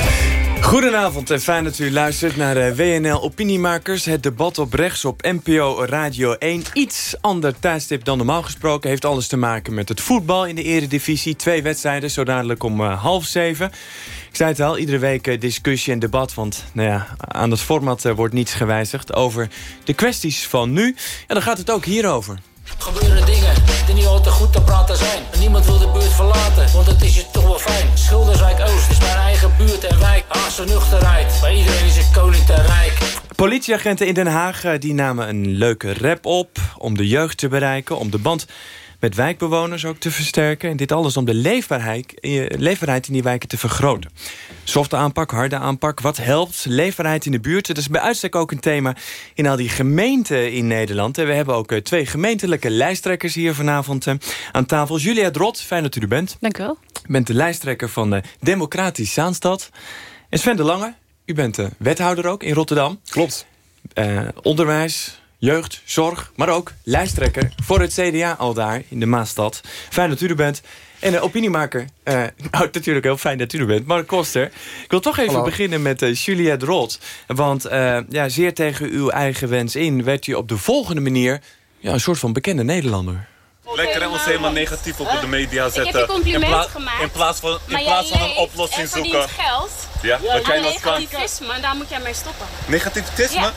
Goedenavond en fijn dat u luistert naar de WNL Opiniemakers. Het debat op rechts op NPO Radio 1. Iets ander tijdstip dan normaal gesproken. Heeft alles te maken met het voetbal in de eredivisie. Twee wedstrijden, zo dadelijk om uh, half zeven. Ik zei het al, iedere week uh, discussie en debat. Want nou ja, aan het format wordt niets gewijzigd. Over de kwesties van nu. En dan gaat het ook hierover. Gebeuren goed te praten zijn. En niemand wil de buurt verlaten, want het is je toch wel fijn. Schilderswijk Oost is mijn eigen buurt en wijk. Haagse nuchterheid, bij iedereen is een koning te rijk. Politieagenten in Den Haag eh, die namen een leuke rap op... om de jeugd te bereiken, om de band met wijkbewoners ook te versterken. En dit alles om de leefbaarheid, eh, leefbaarheid in die wijken te vergroten. Softe aanpak, harde aanpak, wat helpt? Leefbaarheid in de buurt, dat is bij uitstek ook een thema in al die gemeenten in Nederland. En we hebben ook eh, twee gemeentelijke lijsttrekkers hier vanavond eh, aan tafel. Julia Drot, fijn dat u er bent. Dank u wel. U bent de lijsttrekker van de Democratisch Zaanstad. En Sven de Lange, u bent de wethouder ook in Rotterdam. Klopt. onderwijs, jeugd, zorg, maar ook lijsttrekker voor het CDA al daar in de Maastad. Fijn dat u er bent. En de opiniemaker, uh, nou, natuurlijk heel fijn dat u er bent, Mark Koster. Ik wil toch even beginnen met uh, Juliette Roth. Want uh, ja, zeer tegen uw eigen wens in werd u op de volgende manier ja, een soort van bekende Nederlander. Lekker ons helemaal negatief op de media zetten. Ik heb je compliment in gemaakt. In plaats van, in plaats van een oplossing zoeken. geld. Ja, wat jij kan. Negativisme, daar moet jij mee stoppen. Negativisme? Ja.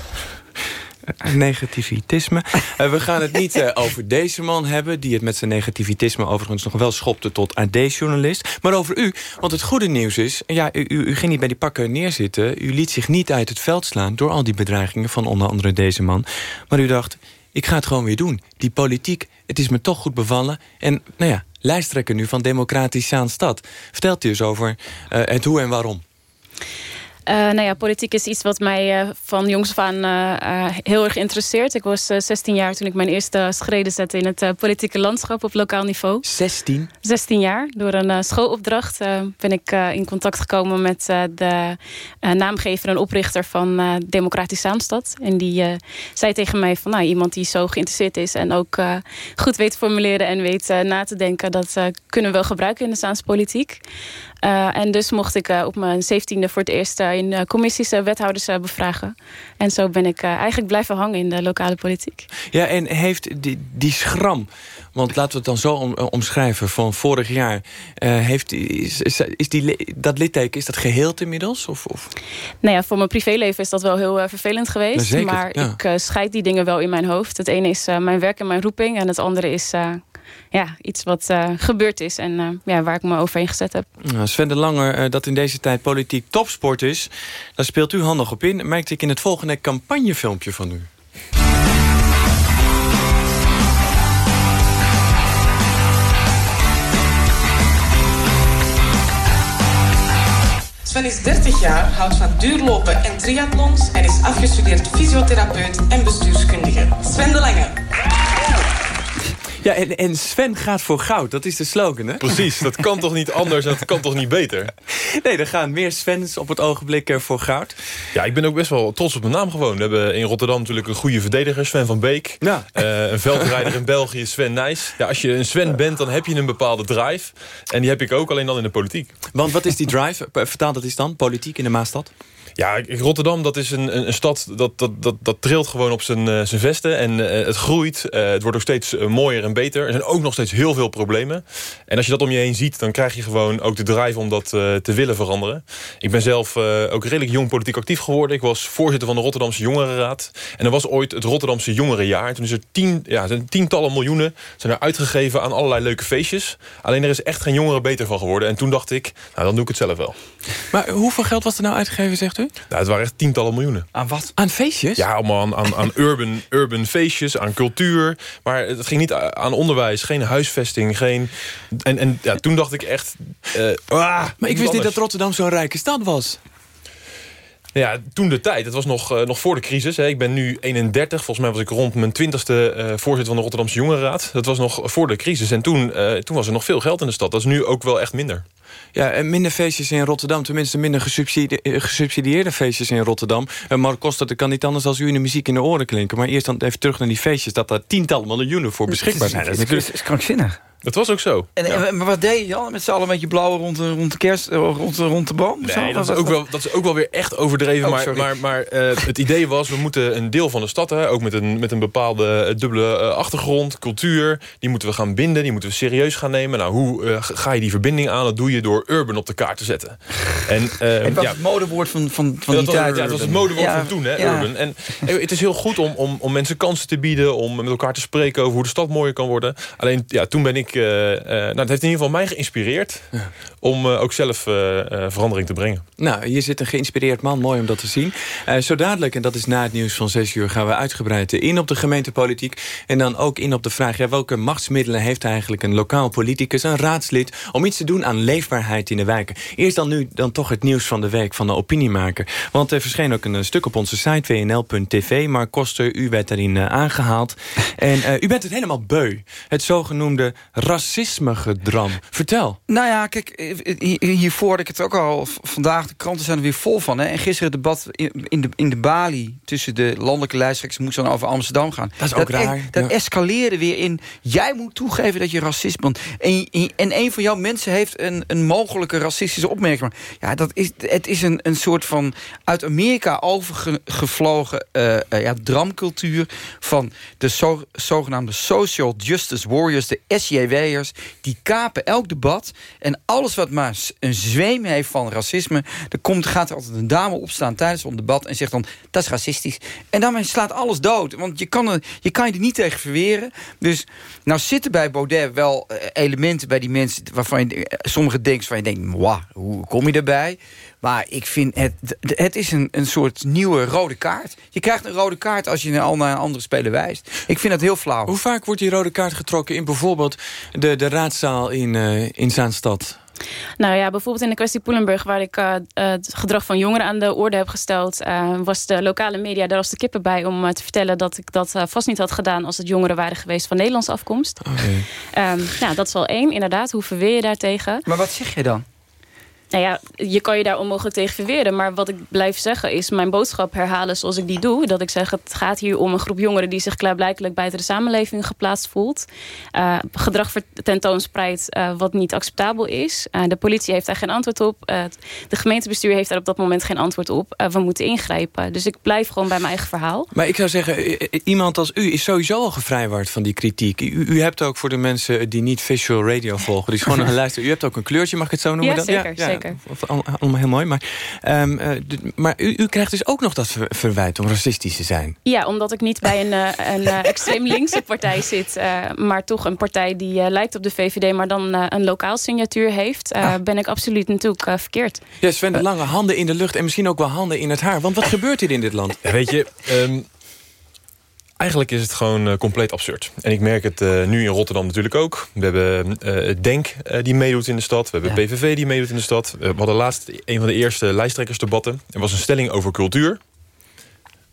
Negativitisme. Uh, we gaan het niet uh, over deze man hebben... die het met zijn negativitisme overigens nog wel schopte tot AD-journalist. Maar over u. Want het goede nieuws is... Ja, u, u, u, ging niet bij die pakken neerzitten. U liet zich niet uit het veld slaan... door al die bedreigingen van onder andere deze man. Maar u dacht, ik ga het gewoon weer doen. Die politiek, het is me toch goed bevallen. En nou ja, lijsttrekker nu van Democratisch Zaanstad. Vertelt u eens over uh, het hoe en waarom. Uh, nou ja, politiek is iets wat mij uh, van jongs af aan uh, heel erg interesseert. Ik was 16 jaar toen ik mijn eerste schreden zette in het politieke landschap op lokaal niveau. 16? 16 jaar. Door een schoolopdracht ben ik in contact gekomen met de naamgever en oprichter van Democratisch Zaanstad. En die zei tegen mij van nou, iemand die zo geïnteresseerd is en ook goed weet formuleren en weet na te denken, dat kunnen we wel gebruiken in de Zaanse politiek. en dus mocht ik op mijn 17e voor het eerst in uh, commissies wethouders bevragen. En zo ben ik eigenlijk blijven hangen in de lokale politiek. Ja, en heeft die, die schram... Want laten we het dan zo om, omschrijven van vorig jaar. heeft, is, is, die, dat litteken, is dat geheeld inmiddels? Of, of? Nou ja, voor mijn privéleven is dat wel heel vervelend geweest. Zeker, maar ja. ik scheid die dingen wel in mijn hoofd. Het ene is mijn werk en mijn roeping. En het andere is ja, iets wat uh, gebeurd is en uh, ja, waar ik me overheen gezet heb. Nou, Sven de Langer, uh, dat in deze tijd politiek topsport is... daar speelt u handig op in, merkte ik in het volgende campagnefilmpje van u. Sven is 30 jaar, houdt van duurlopen en triathlons... en is afgestudeerd fysiotherapeut en bestuurskundige. Sven de Lange. Ja, en, en Sven gaat voor goud. Dat is de slogan, hè? Precies, dat kan toch niet anders en dat kan toch niet beter? Nee, er gaan meer Svens op het ogenblik eh, voor goud. Ja, ik ben ook best wel trots op mijn naam gewoon. We hebben in Rotterdam natuurlijk een goede verdediger, Sven van Beek. Ja. Uh, een veldrijder in België, Sven Nijs. Ja, als je een Sven bent, dan heb je een bepaalde drive. En die heb ik ook, alleen dan in de politiek. Want wat is die drive? Vertaal dat eens dan, politiek in de Maastad? Ja, Rotterdam dat is een, een, een stad dat, dat, dat, dat trilt gewoon op zijn, uh, zijn vesten. En uh, het groeit. Uh, het wordt ook steeds mooier en beter. Er zijn ook nog steeds heel veel problemen. En als je dat om je heen ziet, dan krijg je gewoon ook de drive om dat te willen veranderen. Ik ben zelf ook redelijk jong politiek actief geworden. Ik was voorzitter van de Rotterdamse Jongerenraad. En er was ooit het Rotterdamse Jongerenjaar. Toen is er tien, ja, tientallen miljoenen zijn er uitgegeven aan allerlei leuke feestjes. Alleen er is echt geen jongeren beter van geworden. En toen dacht ik, nou dan doe ik het zelf wel. Maar hoeveel geld was er nou uitgegeven, zegt u? Nou, het waren echt tientallen miljoenen. Aan wat? Aan feestjes? Ja, allemaal aan, aan, aan urban, urban feestjes, aan cultuur. Maar het ging niet aan onderwijs, geen huisvesting, geen... En, en ja, toen dacht ik echt... Uh, ah, maar ik wist niet dat Rotterdam zo'n rijke stad was. Ja, toen de tijd. Het was nog, uh, nog voor de crisis. Hè. Ik ben nu 31. Volgens mij was ik rond mijn twintigste uh, voorzitter van de Rotterdamse Jongerenraad. Dat was nog voor de crisis. En toen, uh, toen was er nog veel geld in de stad. Dat is nu ook wel echt minder. Ja, en minder feestjes in Rotterdam. Tenminste, minder gesubsidie gesubsidieerde feestjes in Rotterdam. Uh, Mark Koster, dat kan niet anders als u in de muziek in de oren klinken. Maar eerst dan even terug naar die feestjes. Dat daar tientallen miljoenen voor beschikbaar zijn. Dat is, dat is krankzinnig. Dat was ook zo. En, ja. en, maar wat deed je dan? Met z'n allen met je blauwe rond de, rond de kerst, rond, rond de boom? Nee, dat is, ook wel, dat is ook wel weer echt overdreven. Oh, maar maar, maar uh, het idee was, we moeten een deel van de stad... Hè, ook met een, met een bepaalde dubbele uh, achtergrond, cultuur... die moeten we gaan binden, die moeten we serieus gaan nemen. Nou, hoe uh, ga je die verbinding aan? Dat doe je door urban op de kaart te zetten. En, en wat ja, het modewoord van, van, van die tijd? Was, ja, dat was het modewoord ja, van toen, hè, urban. En het is heel goed om, om, om mensen kansen te bieden... om met elkaar te spreken over hoe de stad mooier kan worden. Alleen, ja, toen ben ik nou, het heeft in ieder geval mij geïnspireerd... Ja. om uh, ook zelf verandering te brengen. Nou, hier zit een geïnspireerd man. Mooi om dat te zien. zo dadelijk, en dat is na het nieuws van 6 uur... gaan we uitgebreid in op de gemeentepolitiek. En dan ook in op de vraag... Ja, welke machtsmiddelen heeft eigenlijk een lokaal politicus... een raadslid, om iets te doen aan leefbaarheid in de wijken. Eerst dan nu dan toch het nieuws van de week van de opiniemaker. Want er verscheen ook een stuk op onze site wnl.tv. Maar Koster, u werd daarin aangehaald. en u bent het helemaal beu. Het zogenoemde racisme gedram. Vertel. Nou ja, kijk, hiervoor had ik het ook al vandaag. De kranten zijn er weer vol van. Hè? En gisteren het debat in de, in de Bali... tussen de landelijke lijsttrekkers moest dan over Amsterdam gaan. Dat is ook dat, raar. Dat ja. escaleerde weer in... jij moet toegeven dat je racist bent. En, en een van jouw mensen heeft een, een mogelijke racistische opmerking. Ja, dat is, het is een, een soort van uit Amerika overgevlogen uh, uh, ja, dramcultuur... van de zo, zogenaamde social justice warriors, de SJW'ers... die kapen elk debat. En alles wat maar een zweem heeft van racisme... er komt, gaat er altijd een dame opstaan tijdens een debat... en zegt dan, dat is racistisch. En daarmee slaat alles dood. Want je kan, er, je kan je er niet tegen verweren. Dus nou zitten bij Baudet wel elementen bij die mensen... waarvan je sommige denkt van je denkt... Wow, hoe kom je daarbij? Maar ik vind het, het is een, een soort nieuwe rode kaart. Je krijgt een rode kaart als je al naar een andere speler wijst. Ik vind het heel flauw. Hoe vaak wordt die rode kaart getrokken in bijvoorbeeld de, de raadzaal in, uh, in Zaanstad? Nou ja, bijvoorbeeld in de kwestie Poelenburg... waar ik uh, het gedrag van jongeren aan de orde heb gesteld... Uh, was de lokale media daar als de kippen bij... om uh, te vertellen dat ik dat vast niet had gedaan... als het jongeren waren geweest van Nederlandse afkomst. Okay. Um, nou, dat is wel één, inderdaad. Hoe verweer je daartegen? Maar wat zeg je dan? Nou ja, je kan je daar onmogelijk tegen verweren. Maar wat ik blijf zeggen is mijn boodschap herhalen zoals ik die doe. Dat ik zeg, het gaat hier om een groep jongeren... die zich klaarblijkelijk buiten de samenleving geplaatst voelt. Uh, gedrag tentoonspreidt uh, wat niet acceptabel is. Uh, de politie heeft daar geen antwoord op. de gemeentebestuur heeft daar op dat moment geen antwoord op. we moeten ingrijpen. Dus ik blijf gewoon bij mijn eigen verhaal. Maar ik zou zeggen, iemand als u is sowieso al gevrijwaard van die kritiek. U, u hebt ook voor de mensen die niet visual radio volgen... die is gewoon een luisteren. U hebt ook een kleurtje, mag ik het zo noemen? Ja, zeker. Ja, zeker. Allemaal heel mooi. Maar, um, uh, maar u, u, krijgt dus ook nog dat ver verwijt om racistisch te zijn. Ja, omdat ik niet bij een, uh, een uh, extreem linkse partij zit. maar toch een partij die lijkt op de VVD... maar dan een lokaal signatuur heeft... Ah. ben ik absoluut natuurlijk verkeerd. Ja, Sven de Lange, handen in de lucht... en misschien ook wel handen in het haar. Want wat gebeurt hier in dit land? Weet je... Um, Eigenlijk is het gewoon uh, compleet absurd. En ik merk het uh, nu in Rotterdam natuurlijk ook. We hebben uh, Denk die meedoet in de stad. We hebben ja. PVV die meedoet in de stad. We hadden laatst een van de eerste lijsttrekkersdebatten. Er was een stelling over cultuur.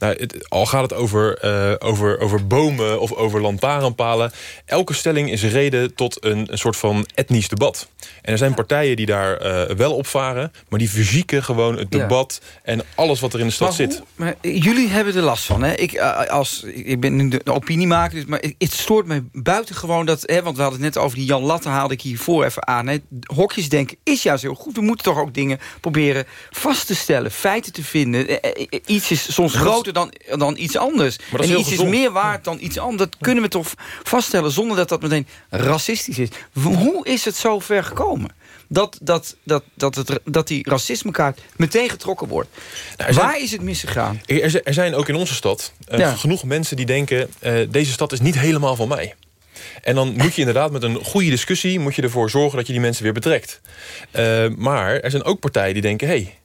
Nou, het, al gaat het over, uh, over, over bomen of over lantaarnpalen. Elke stelling is reden tot een, een soort van etnisch debat. En er zijn partijen die daar uh, wel op varen... maar die verzieken gewoon het debat ja. en alles wat er in de stad maar zit. Hoe, maar jullie hebben er last van. Hè? Ik, uh, als, ik ben nu de, opiniemaker, dus, maar het stoort me buitengewoon dat... Hè, want we hadden het net over die Jan Latte, haalde ik hiervoor even aan. Hè? Hokjes denken is juist heel goed. We moeten toch ook dingen proberen vast te stellen, feiten te vinden. Iets is soms groter dan, dan iets anders. Maar en is iets is meer waard dan iets anders. Dat kunnen we toch vaststellen zonder dat dat meteen racistisch is. Hoe is het zo ver gekomen? Dat, dat, dat, dat, het, dat die racismekaart meteen getrokken wordt. Nou, zijn, Waar is het misgegaan? Er, er zijn ook in onze stad uh, ja. genoeg mensen die denken... Uh, deze stad is niet helemaal van mij. En dan moet je inderdaad met een goede discussie... moet je ervoor zorgen dat je die mensen weer betrekt. Uh, maar er zijn ook partijen die denken... hey,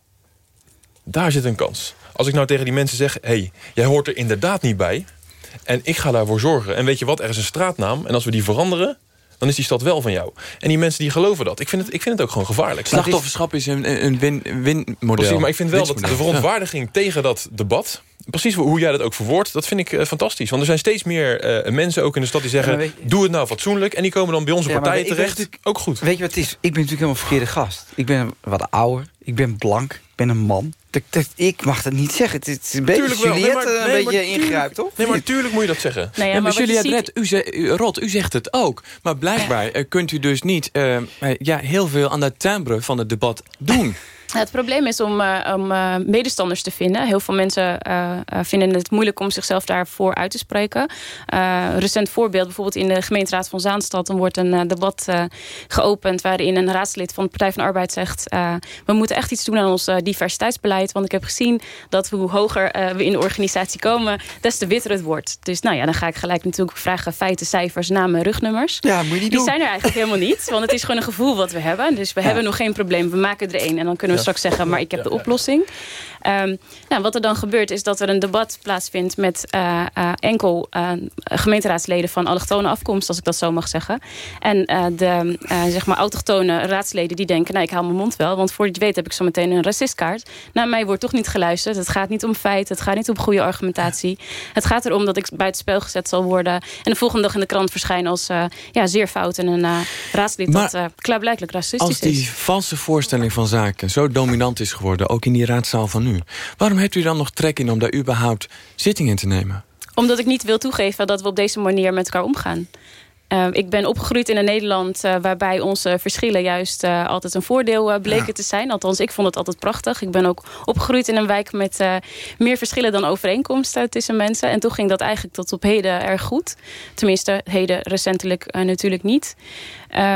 daar zit een kans. Als ik nou tegen die mensen zeg... hey, jij hoort er inderdaad niet bij... en ik ga daarvoor zorgen. En weet je wat, er is een straatnaam... en als we die veranderen dan is die stad wel van jou. En die mensen die geloven dat. Ik vind het, ik vind het ook gewoon gevaarlijk. Slachtofferschap is een, een win-win-model. Precies, maar ik vind wel dat de verontwaardiging ja. tegen dat debat... precies hoe jij dat ook verwoordt, dat vind ik uh, fantastisch. Want er zijn steeds meer uh, mensen ook in de stad die zeggen... Doe het nou fatsoenlijk. En die komen dan bij onze ja, partijen terecht. Ook goed. Weet je wat het is? Ik ben natuurlijk helemaal verkeerde gast. Ik ben wat ouder. Ik ben blank. Ik ben een man. Ik mag dat niet zeggen. Het is een beetje Juliette nee, maar, nee, een beetje ingrijpt, toch? Nee, maar tuurlijk moet je dat zeggen. Nee, ja, ja, maar, maar Juliette ziet... u, ze, u, Rot, u zegt het ook. Maar blijkbaar uh, kunt u dus niet uh, ja, heel veel aan dat timbre van het debat doen. Het probleem is om, uh, om uh, medestanders te vinden. Heel veel mensen uh, vinden het moeilijk om zichzelf daarvoor uit te spreken. Recent voorbeeld, bijvoorbeeld in de gemeenteraad van Zaanstad... dan wordt een debat geopend waarin een raadslid van de Partij van de Arbeid zegt... we moeten echt iets doen aan ons diversiteitsbeleid. Want ik heb gezien dat hoe hoger we in de organisatie komen... des te witter het wordt. Dus nou ja, dan ga ik gelijk natuurlijk vragen feiten, cijfers, namen, rugnummers. Ja, moet je niet Die doen. zijn er eigenlijk helemaal niet. Want het is gewoon een gevoel wat we hebben. Dus we ja. hebben nog geen probleem. We maken er één en dan kunnen we straks zeggen, maar ik heb de oplossing. Um, nou, wat er dan gebeurt is dat er een debat plaatsvindt... met uh, uh, enkel uh, gemeenteraadsleden van allochtone afkomst... als ik dat zo mag zeggen. En de zeg maar autochtone raadsleden die denken... nou, ik haal mijn mond wel, want voor je het weet heb ik zo meteen een racistkaart. Naar mij wordt toch niet geluisterd. Het gaat niet om feiten, het gaat niet om goede argumentatie. Het gaat erom dat ik buitenspel gezet zal worden... en de volgende dag in de krant verschijnen als ja, zeer fout... en een raadslid maar dat klaarblijkelijk racistisch is. Als die valse voorstelling van zaken zo dominant is geworden... ook in die raadzaal van nu... Waarom hebt u dan nog trek in om daar überhaupt zitting in te nemen? Omdat ik niet wil toegeven dat we op deze manier met elkaar omgaan. Uh, ik ben opgegroeid in een Nederland uh, waarbij onze verschillen juist uh, altijd een voordeel bleken ja. te zijn. Althans, ik vond het altijd prachtig. Ik ben ook opgegroeid in een wijk met meer verschillen dan overeenkomsten tussen mensen. En toen ging dat eigenlijk tot op heden erg goed. Tenminste, heden recentelijk natuurlijk niet.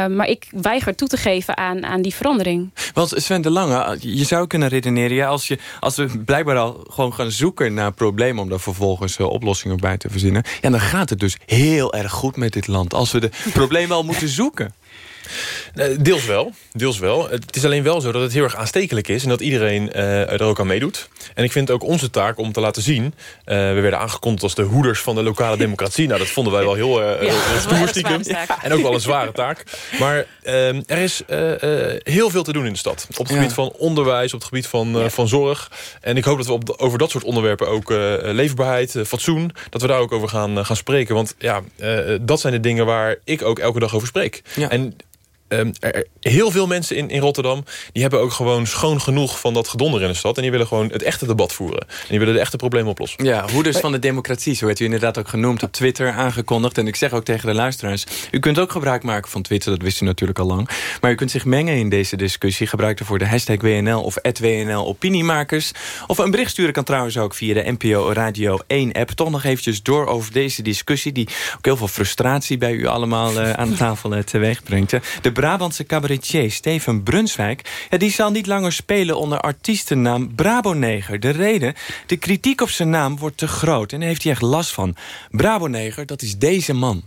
maar ik weiger toe te geven aan, aan die verandering. Want Sven de Lange, je zou kunnen redeneren... Ja, als, je, als we blijkbaar al gewoon gaan zoeken naar problemen... om daar vervolgens oplossingen bij te verzinnen... Ja, dan gaat het dus heel erg goed met dit land als we de problemen al moeten zoeken? Deels wel, deels wel. Het is alleen wel zo dat het heel erg aanstekelijk is... en dat iedereen uh, er ook aan meedoet. En ik vind het ook onze taak om te laten zien... Uh, we werden aangekondigd als de hoeders van de lokale democratie. Nou, dat vonden wij wel heel, uh, ja, heel stoer stiekem. En ook wel een zware taak. Maar ehm, er is heel veel te doen in de stad. Op het gebied ja. van onderwijs, op het gebied van, ja. van zorg. En ik hoop dat we op, over dat soort onderwerpen ook leefbaarheid, fatsoen... dat we daar ook over gaan, gaan spreken. Want ja, dat zijn de dingen waar ik ook elke dag over spreek. En ehm, er- heel veel mensen in, in Rotterdam... die hebben ook gewoon schoon genoeg van dat gedonder in de stad... en die willen gewoon het echte debat voeren. En die willen de echte problemen oplossen. Ja, hoeders van de democratie, zo werd u inderdaad ook genoemd op Twitter aangekondigd. En ik zeg ook tegen de luisteraars, u kunt ook gebruik maken van Twitter, dat wist u natuurlijk al lang. Maar u kunt zich mengen in deze discussie. Gebruik ervoor de hashtag WNL of WNL opiniemakers. Of een bericht sturen kan trouwens ook via de NPO Radio 1 app. Toch nog eventjes door over deze discussie, die ook heel veel frustratie bij u allemaal eh, aan tafel eh, teweeg brengt. De Brabantse cabaretier Steven Brunswijk, ja, die zal niet langer spelen onder artiestennaam Braboneger. De reden, de kritiek op zijn naam wordt te groot en daar heeft hij echt last van. Braboneger, dat is deze man.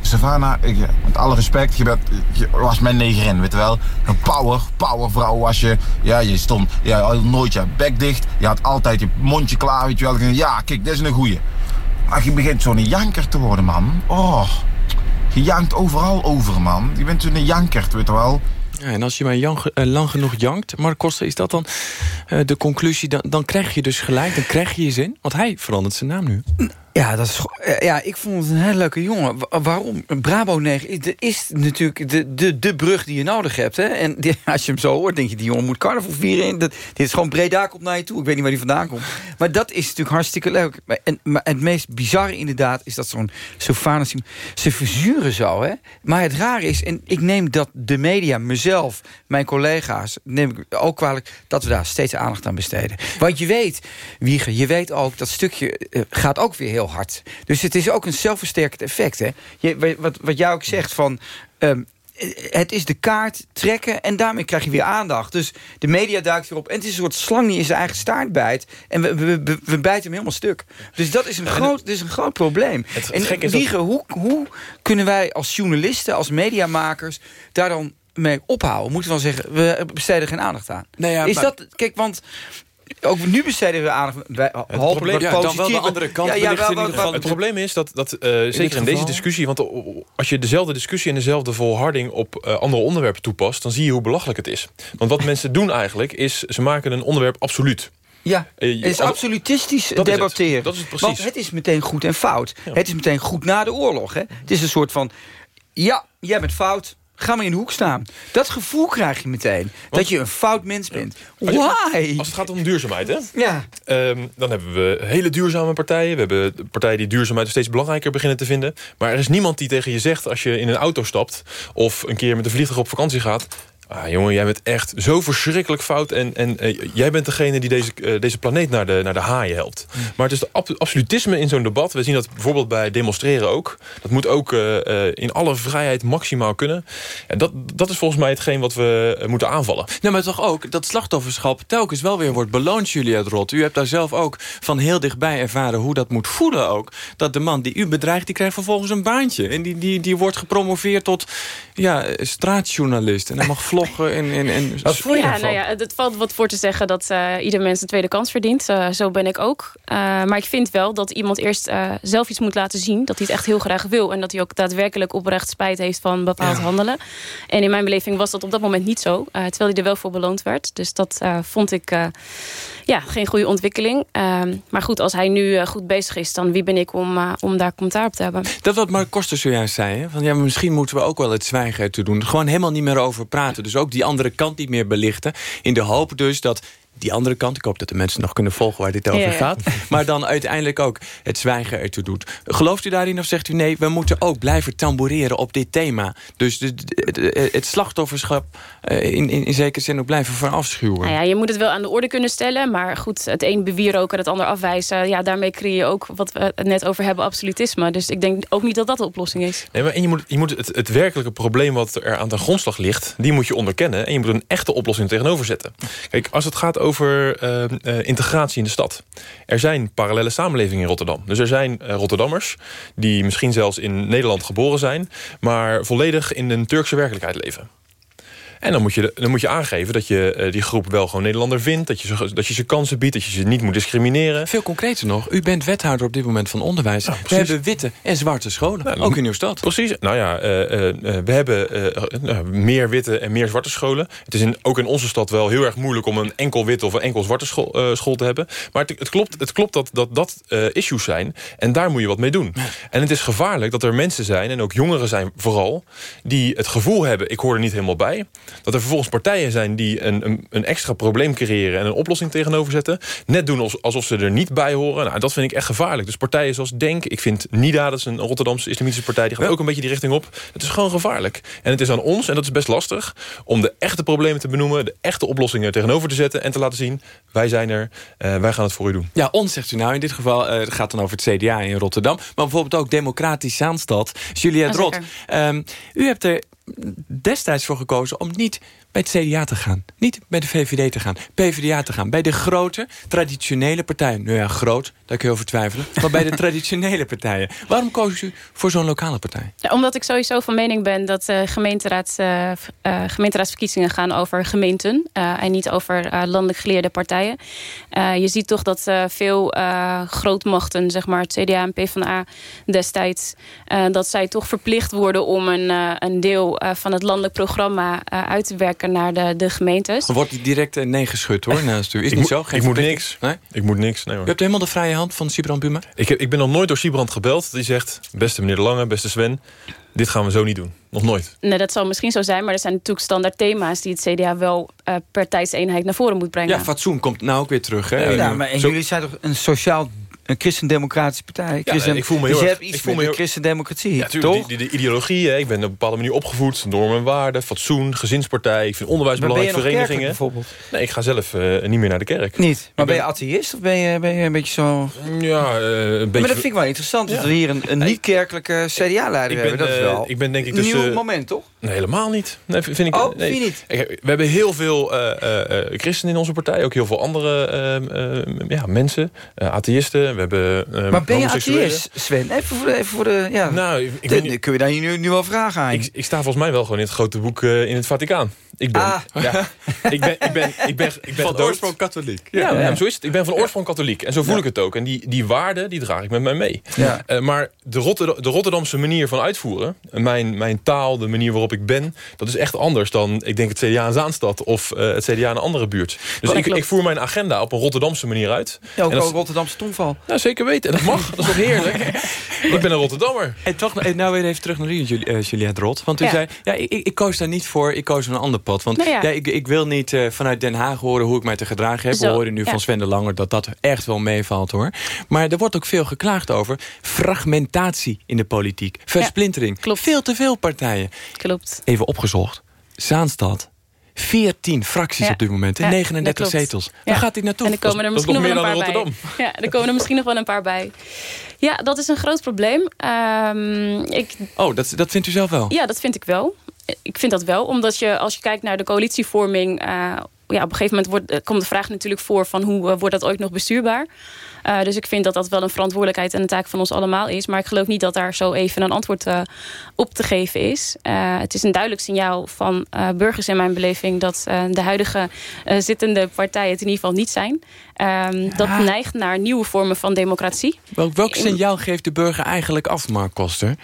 Savannah, ik, met alle respect, je, bent, je was mijn negerin, weet je wel. Een power, power vrouw was je. Ja, je stond ja, nooit je bek dicht. Je had altijd je mondje klaar, weet je wel. Ja, kijk, dit is een goeie. Maar je begint zo'n janker te worden, man. Oh, je jankt overal over, man. Je bent zo'n jankert, weet je wel. Ja, en als je maar eh, lang genoeg jankt, Mark Koster, is dat dan eh, de conclusie? Dan, dan krijg je dus gelijk, dan krijg je je zin. Want hij verandert zijn naam nu. Ja, dat is, eh, ja, ik vond het een hele leuke jongen. Wa- waarom? Brabo 9 is, natuurlijk de, de, de brug die je nodig hebt. Hè? En als je hem zo hoort, denk je, die jongen moet carnaval vieren. Dat, dit is gewoon Breda komt naar je toe. Ik weet niet waar die vandaan komt. Maar dat is natuurlijk hartstikke leuk. Maar, en, maar het meest bizarre inderdaad is dat zo'n Sofanus... Ze verzuren zo, hè. Maar het rare is, en ik neem dat de media, mezelf, mijn collega's... neem ik ook kwalijk dat we daar steeds aandacht aan besteden. Want je weet, Wieger, je weet ook... dat stukje eh, gaat ook weer heel hard. Dus het is ook een zelfversterkend effect, hè. Je, wat, wat jij ook zegt van... ehm, het is de kaart trekken en daarmee krijg je weer aandacht. Dus de media duikt weer op. En het is een soort slang die in zijn eigen staart bijt. En we, we, we, we bijten hem helemaal stuk. Dus dat is een, groot, dat is een groot probleem. het en is dat- Wieger, hoe, hoe kunnen wij als journalisten, als mediamakers... daar dan mee ophouden? Moeten we dan zeggen, we besteden geen aandacht aan. Nou ja, is maar- dat, kijk, want... Ook nu besteden we aandacht. Wij, Het probleem, ja, ja, wel, wel, wel- Het probleem is dat, dat eh, zeker in, deze discussie... want als je dezelfde discussie en dezelfde volharding... op eh, andere onderwerpen toepast... dan zie je hoe belachelijk het is. Want wat mensen doen eigenlijk... is ze maken een onderwerp absoluut. Ja, Eh, het is absolutistisch Dat is het. debatteren. Dat is het precies. Want het is meteen goed en fout. Het is meteen goed na de oorlog. Hè? Het is een soort van... Ja, jij bent fout. Ga maar in de hoek staan. Dat gevoel krijg je meteen. dat je een fout mens bent. Why? Als het gaat om duurzaamheid, hè? Ja. Ehm, dan hebben we hele duurzame partijen. We hebben partijen die duurzaamheid steeds belangrijker beginnen te vinden. Maar er is niemand die tegen je zegt als je in een auto stapt... of een keer met een vliegtuig op vakantie gaat... Ah, jongen, jij bent echt zo verschrikkelijk fout. En, en eh, jij bent degene die deze, eh, deze planeet naar de, naar de haaien helpt. Maar het is de ab- absolutisme in zo'n debat. We zien dat bijvoorbeeld bij demonstreren ook. Dat moet ook eh, in alle vrijheid maximaal kunnen. En dat, dat is volgens mij hetgeen wat we moeten aanvallen. Nou, maar toch ook dat slachtofferschap telkens wel weer wordt beloond, Juliet Rot. U hebt daar zelf ook van heel dichtbij ervaren hoe dat moet voelen ook. Dat de man die u bedreigt, die krijgt vervolgens een baantje. En die, die, die wordt gepromoveerd tot ja, straatjournalist. En hij mag vloggen en... en, en ja, nou ja, het valt wat voor te zeggen dat eh, ieder mens een tweede kans verdient. Eh, zo ben ik ook. Eh, maar ik vind wel dat iemand eerst eh, zelf iets moet laten zien. Dat hij het echt heel graag wil. En dat hij ook daadwerkelijk oprecht spijt heeft van bepaald handelen. En in mijn beleving was dat op dat moment niet zo. eh, terwijl hij er wel voor beloond werd. Dus dat eh, vond ik eh, ja, geen goede ontwikkeling. Ehm, maar goed, als hij nu eh, goed bezig is... dan wie ben ik om, om daar commentaar op te hebben. Dat wat Mark Koster zojuist zei. Hè? Van, ja, misschien moeten we ook wel het zwijgen ertoe doen. Gewoon helemaal niet meer over praten. Dus ook die andere kant niet meer belichten. In de hoop dus dat die andere kant... ik hoop dat de mensen nog kunnen volgen waar dit over Ja, ja. gaat... maar dan uiteindelijk ook het zwijgen ertoe doet. Gelooft u daarin of zegt u nee... we moeten ook blijven tamboureren op dit thema. Dus de, de- de- het slachtofferschap eh, in, in, in zekere zin ook blijven verafschuwen. Nou ja, je moet het wel aan de orde kunnen stellen. Maar goed, het een bewieroken en het ander afwijzen. Ja, daarmee creëer je ook wat we het net over hebben, absolutisme. Dus ik denk ook niet dat dat de oplossing is. Nee, maar en je moet, je moet het, het werkelijke probleem wat er aan de grondslag ligt... die moet je onderkennen en je moet een echte oplossing tegenover zetten. Kijk, als het gaat over eh, eh, integratie in de stad... er zijn parallele samenlevingen in Rotterdam. Dus er zijn eh, Rotterdammers die misschien zelfs in Nederland geboren zijn... maar volledig in een Turkse werkelijkheid leven. En dan moet je, dan moet je aangeven dat je eh, die groep wel gewoon Nederlander vindt. Dat je, ze, dat je ze kansen biedt, dat je ze niet moet discrimineren. Veel concreter nog, u bent wethouder op dit moment van onderwijs. we hebben witte en zwarte scholen, ook in uw stad. Precies. Nou ja, eh, eh, we hebben eh, meer witte en meer zwarte scholen. Het is in, ook in onze stad wel heel erg moeilijk om een enkel witte of een enkel zwarte school, school te hebben. Maar het, het klopt, het klopt dat dat, dat issues zijn. En daar moet je wat mee doen. En het is gevaarlijk dat er mensen zijn, en ook jongeren zijn vooral... die het gevoel hebben, ik hoor er niet helemaal bij. Dat er vervolgens partijen zijn die een, een, een extra probleem creëren... en een oplossing tegenover zetten. Net doen als- alsof ze er niet bij horen. Nou, dat vind ik echt gevaarlijk. Dus partijen zoals Denk, ik vind NIDA, dat is een Rotterdamse islamitische partij... die gaat ook een beetje die richting op. Het is gewoon gevaarlijk. En het is aan ons, en dat is best lastig... om de echte problemen te benoemen, de echte oplossingen tegenover te zetten... en te laten zien, wij zijn er, eh, wij gaan het voor u doen. Ja, ons zegt u nou. In dit geval eh, het gaat dan over het CDA in Rotterdam. Maar bijvoorbeeld ook Democratisch Zaanstad. Juliette Ja, Rot, ehm, u hebt er destijds voor gekozen om niet bij het CDA te gaan. Niet bij de VVD te gaan. PvdA te gaan. Bij de grote, traditionele partijen. Nou ja, groot, daar kun je over twijfelen. Maar bij de traditionele partijen. Waarom koos u voor zo'n lokale partij? Ja, omdat ik sowieso van mening ben dat eh gemeenteraads, eh, eh, gemeenteraadsverkiezingen gaan over gemeenten. eh, en niet over eh, landelijk geleerde partijen. Eh, je ziet toch dat eh, veel eh, grootmachten, zeg maar het CDA en PvdA destijds... eh, dat zij toch verplicht worden om een, eh, een deel eh, van het landelijk programma eh, uit te werken naar de, de gemeentes. Wordt direct eh, nee geschud hoor, naast u. Is Ik niet moet- zo? Geen ik moet niks. Nee? Ik moet niks, nee hoor. U hebt helemaal de vrije hand van Sibrand Buma? Ik, heb, ik ben nog nooit door Siebrand gebeld. Die zegt, beste meneer De Lange, beste Sven... dit gaan we zo niet doen. Nog nooit. Nee, dat zal misschien zo zijn, maar er zijn natuurlijk standaard thema's... die het CDA wel eh, per tijdseenheid naar voren moet brengen. Ja, fatsoen komt nou ook weer terug. Hè? Ja, maar en Zo- jullie zijn toch een sociaal... Een christendemocratische partij. Christen, ik voel me heel dus je erg- hebt iets ik voel me de heel- christendemocratie, Ja, toch? tuurlijk, die, die, de ideologie. Hè. Ik ben op een bepaalde manier opgevoed. Normen en waarden, fatsoen, gezinspartij. Ik vind onderwijs Maar belangrijk, verenigingen. kerkelijk Nee, ik ga zelf eh, niet meer naar de kerk. Niet. Maar ben je atheïst of ben je, ben je een beetje zo... Ja, eh, een beetje... Maar dat vind ik wel interessant, dat we hier een, een niet-kerkelijke CDA-leider hebben. ben, Dat is eh, wel ik ben denk ik een dus, nieuw eh, moment, toch? Nee, helemaal niet. Nee, vind ik, Oh, nee. vind niet? We hebben heel veel eh, christenen in onze partij. Ook heel veel andere ja, mensen. atheïsten. We hebben eh, Maar ben je atheïst, Sven? Even voor de... Even voor de ja. Nou, ik, De- kun je daar nu, nu wel vragen aan? ik, ik sta volgens mij wel gewoon in het grote boek eh, in het Vaticaan. Ik ben, Ah. ja, ik ben, ik ben, ik ben, ik ben Van oorsprong katholiek. Ja, Ja. ja, zo is het. Ik ben van oorsprong katholiek. En zo voel ik het ook. En die, die waarden, die draag ik met mij mee. Ja. Eh, maar de, Rotter- de Rotterdamse manier van uitvoeren... mijn, mijn taal, de manier waarop ik ben... dat is echt anders dan, ik denk, het CDA in Zaanstad... of eh, het CDA in een andere buurt. Dus ik, ik voer mijn agenda op een Rotterdamse manier uit. Ja, ook En dat al is- Rotterdamse tongval. ja, zeker weten. En dat mag. Dat is toch heerlijk? ik ben een Rotterdammer. En toch, eh, nou weer even terug naar u, Juli- eh, Juliette Rot. Want u Ja. zei, ja, ik, ik ik koos daar niet voor, ik koos een ander pad. Want Nou ja. ja. ik, ik wil niet eh, vanuit Den Haag horen hoe ik mij te gedragen heb. We horen nu ja. van Sven de Langer dat dat echt wel meevalt hoor. Maar er wordt ook veel geklaagd over fragmentatie in de politiek. Versplintering. klopt. Veel te veel partijen. Klopt. Even opgezocht. Zaanstad. 14 fracties Ja. op dit moment. en Ja, 39 dat klopt. zetels. Ja. Waar gaat dit naartoe? En er komen er misschien nog wel een paar bij. Ja, er komen er misschien nog wel een paar bij. Ja, dat is een groot probleem. Ehm, ik, Oh, dat, dat vindt u zelf wel? ja, dat vind ik wel. Ik vind dat wel, omdat je als je kijkt naar de coalitievorming... eh, ja, op een gegeven moment wordt, eh, komt de vraag natuurlijk voor... van hoe eh, wordt dat ooit nog bestuurbaar? Eh, dus ik vind dat dat wel een verantwoordelijkheid en een taak van ons allemaal is. Maar ik geloof niet dat daar zo even een antwoord eh, op te geven is. Eh, het is een duidelijk signaal van eh, burgers in mijn beleving... dat eh, de huidige eh, zittende partijen het in ieder geval niet zijn. Ehm, dat neigt naar nieuwe vormen van democratie. Welk, welk signaal geeft de burger eigenlijk af, Mark Koster?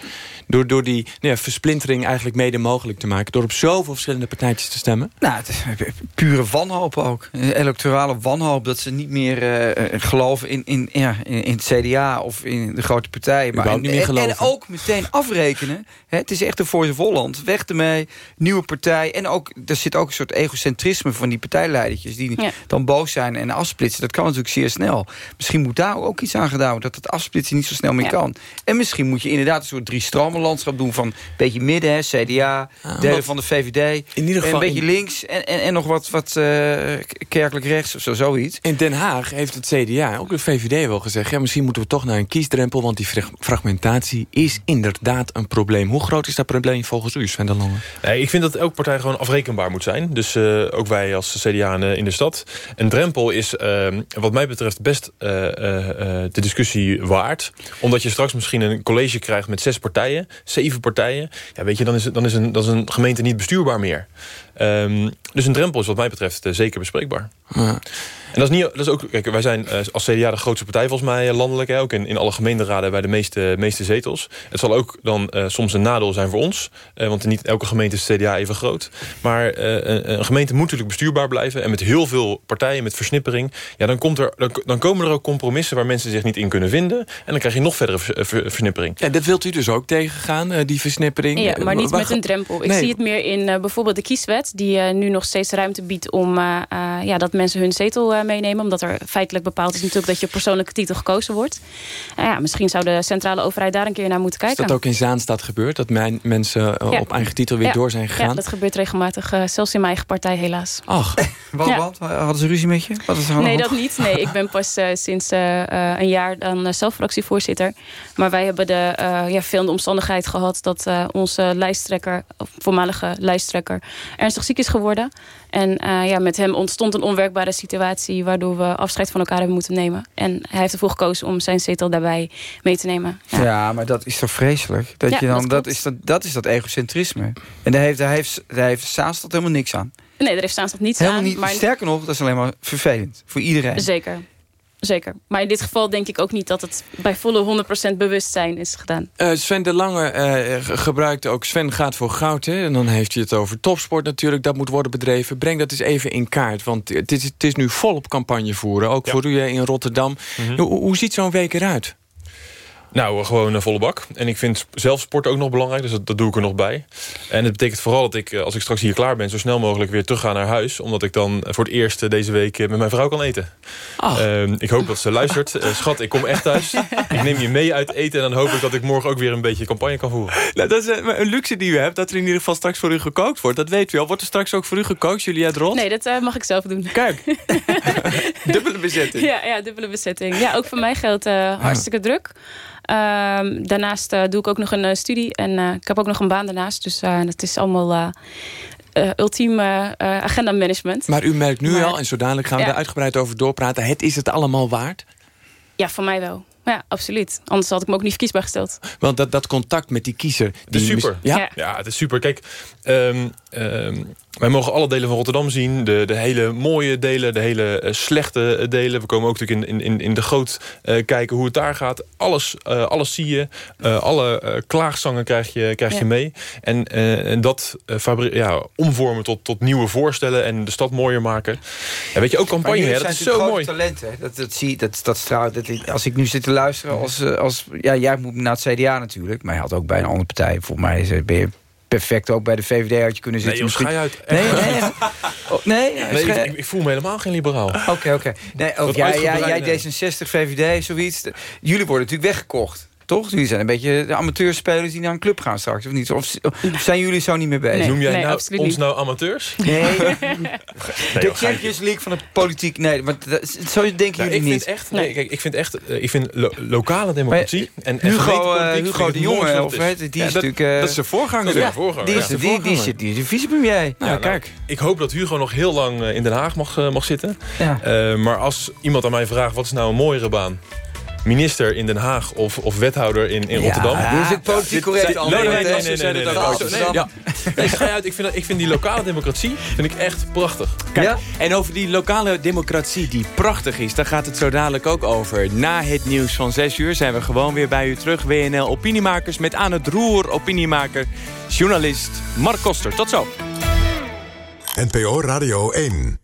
Door, door die nou ja, versplintering eigenlijk mede mogelijk te maken. Door op zoveel verschillende partijtjes te stemmen. Nou, het is pure wanhoop ook. Electorale wanhoop. Dat ze niet meer geloven in, in, ja, in in het CDA of in de grote partijen. Überhaupt en, niet meer en- en geloven. ook meteen afrekenen. Hè, het is echt een Voice of Holland. Weg ermee, nieuwe partij. En ook, er zit ook een soort egocentrisme van die partijleidertjes... die Ja. dan boos zijn en afsplitsen. Dat kan natuurlijk zeer snel. Misschien moet daar ook iets aan gedaan worden... dat het afsplitsen niet zo snel meer Ja. kan. En misschien moet je inderdaad een soort drie-stromen-landschap doen... van een beetje midden, hè, CDA, delen wat- van de VVD... In ieder geval een beetje in- links en, en, en nog wat, wat eh, kerkelijk rechts of zo, zoiets. In Den Haag heeft het CDA, ook de VVD wel gezegd... Ja, misschien moeten we toch naar een kiesdrempel... want die frag- fragmentatie is inderdaad een probleem. Hoe groot is dat probleem volgens u, Sven de Lange? Nee, ik vind dat elke partij gewoon afrekenbaar moet zijn. Dus eh, ook wij als CDA in, eh, in de stad. Een drempel is eh, wat mij betreft best de discussie waard. Omdat je straks misschien een college krijgt met zes partijen, zeven partijen. Ja, weet je, dan is, dan is, een, dan is een gemeente niet bestuurbaar meer. Ehm, dus een drempel is wat mij betreft eh, zeker bespreekbaar. En dat is, niet, dat is ook, kijk, wij zijn eh, als CDA de grootste partij volgens mij eh, landelijk. Hè, ook in, in alle gemeenteraden bij de meeste, meeste zetels. Het zal ook dan eh, soms een nadeel zijn voor ons. eh, want niet elke gemeente is CDA even groot. Maar eh, een, een gemeente moet natuurlijk bestuurbaar blijven. En met heel veel partijen, met versnippering. Ja, dan, komt er, dan, dan komen er ook compromissen waar mensen zich niet in kunnen vinden. En dan krijg je nog verdere vers- ver- versnippering. Ja, dat wilt u dus ook tegengaan, eh, die versnippering? Ja, maar niet Waar met een drempel. Ik Nee. zie het meer in eh, bijvoorbeeld de kieswet... die eh, nu nog steeds ruimte biedt om eh, eh, ja, dat mensen hun zetel eh, meenemen. Omdat er feitelijk bepaald is natuurlijk dat je persoonlijke titel gekozen wordt. Ja, misschien zou de centrale overheid daar een keer naar moeten Is kijken. dat ook in Zaanstad gebeurd? Dat mijn mensen Ja. op eigen titel weer Ja. door zijn gegaan? Ja, dat gebeurt regelmatig. eh, zelfs in mijn eigen partij helaas. Ach. Wat, Ja. wat? Hadden ze ruzie met je? Wat is er aan de Nee, dat niet. Nee, ik ben pas eh, sinds een jaar dan zelf fractievoorzitter. Maar wij hebben de eh ja, vervelende omstandigheid gehad... dat eh, onze lijsttrekker, voormalige lijsttrekker... ernstig ziek is geworden. En eh, ja, met hem ontstond een onwerkbare situatie... waardoor we afscheid van elkaar hebben moeten nemen. En hij heeft ervoor gekozen om zijn zetel daarbij mee te nemen. Ja. maar dat is toch vreselijk? Dat, Ja, je dan, dat is dat, dat is dat egocentrisme. En daar heeft, daar heeft, daar heeft Zaanstad helemaal niks aan. Nee, daar heeft Zaanstad niets Helemaal aan. niet. Maar Sterker nog, dat is alleen maar vervelend. Voor iedereen. Zeker. Zeker. Maar in dit geval denk ik ook niet dat het bij volle 100% bewustzijn is gedaan. Eh, Sven de Lange eh, ge- gebruikte ook Sven gaat voor goud. Hè? En dan heeft hij het over topsport natuurlijk. Dat moet worden bedreven. Breng dat eens even in kaart. Want het is, het is nu volop campagne voeren. Ook voor u in Rotterdam. Mhm. hoe, hoe ziet zo'n week eruit? Nou, eh, gewoon een volle bak. En ik vind zelf sport ook nog belangrijk, dus dat, dat doe ik er nog bij. En het betekent vooral dat ik, eh, als ik straks hier klaar ben... zo snel mogelijk weer terug ga naar huis. Omdat ik dan voor het eerst eh, deze week eh, met mijn vrouw kan eten. Ehm, ik hoop dat ze luistert. Eh, schat, ik kom echt thuis. ik neem je mee uit eten... en dan hoop ik dat ik morgen ook weer een beetje campagne kan voeren. Nou, dat is een, luxe die u hebt. Dat er in ieder geval straks voor u gekookt wordt. Dat weet u al. Wordt er straks ook voor u gekookt, Julia Drot? Nee, dat eh, mag ik zelf doen. Kijk. Dubbele bezetting. Ja, ja, dubbele bezetting. Ja, ook voor mij geldt eh, hartstikke druk. Ehm, daarnaast eh, doe ik ook nog een eh, studie. En eh, ik heb ook nog een baan daarnaast. Dus eh dat is allemaal eh eh, ultiem eh, eh, agenda management. Maar u merkt nu Maar- al, en zo dadelijk gaan we Ja. er uitgebreid over doorpraten... het is het allemaal waard? Ja, voor mij wel. Ja, absoluut. Anders had ik me ook niet verkiesbaar gesteld. Want dat, dat contact met die kiezer... Het is die super. Ja? Ja. Ja, het is super. Kijk, ehm, wij mogen alle delen van Rotterdam zien. De, de hele mooie delen, de hele eh, slechte eh, delen. We komen ook natuurlijk in, in, in de goot eh, kijken hoe het daar gaat. Alles, eh, alles zie je. Eh, alle eh, klaagzangen krijg je, krijg je mee. En, eh, en dat ja, omvormen tot, tot nieuwe voorstellen en de stad mooier maken. Ja, weet je, ook campagne, hè, dat zijn is zo mooi. talenten. hè. Dat, dat, zie, dat, dat straalt. Dat, als ik nu zit te luisteren als... als ja, jij moet naar het CDA natuurlijk. Maar je had ook bij een andere partij. Volgens mij is, ben je perfect ook bij de VVD had je kunnen Nee, zitten. joh, ga uit. Nee, nee. Oh, nee, Nee, schij- ik, ik voel me helemaal geen liberaal. Oké, oké. Nee, jij, jij, jij D66, VVD, zoiets. Jullie worden natuurlijk weggekocht. Toch? Jullie zijn een beetje de amateurspelers die naar een club gaan straks, of niet? Of, of zijn jullie zo niet mee bezig? Nee, Noem jij nee, nou, absoluut ons niet. nou amateurs? Nee, de joh, Champions League van de politiek. Nee, maar dat- zo denken Nou, jullie ik vind niet. echt, nee, kijk, ik vind echt, eh, ik vind lo- lokale democratie en, en Hugo, eh, vind Hugo de Jonge, of het is. die Ja, is dat- natuurlijk... eh, Dat is zijn voorganger. Ja. voorganger, Die is, de, die, die, is, die de vicepremier. Ja, Nou, nou, kijk. ik hoop dat Hugo nog heel lang in Den Haag mag, mag zitten. Ja. Eh, maar als iemand aan mij vraagt, wat is nou een mooiere baan? Minister in Den Haag of, of wethouder in, in Rotterdam? dit is het politiek correct antwoord, Nee, nee, nee, nee, nee, ja. Ga uit. Ik vind, dat- ik vind die lokale democratie vind ik echt prachtig. Kijk, Ja? En over die lokale democratie die prachtig is... daar gaat het zo dadelijk ook over. Na het nieuws van 6 uur zijn we gewoon weer bij u terug. WNL Opiniemakers met aan het roer opiniemaker... journalist Mark Koster. Tot zo. NPO Radio 1.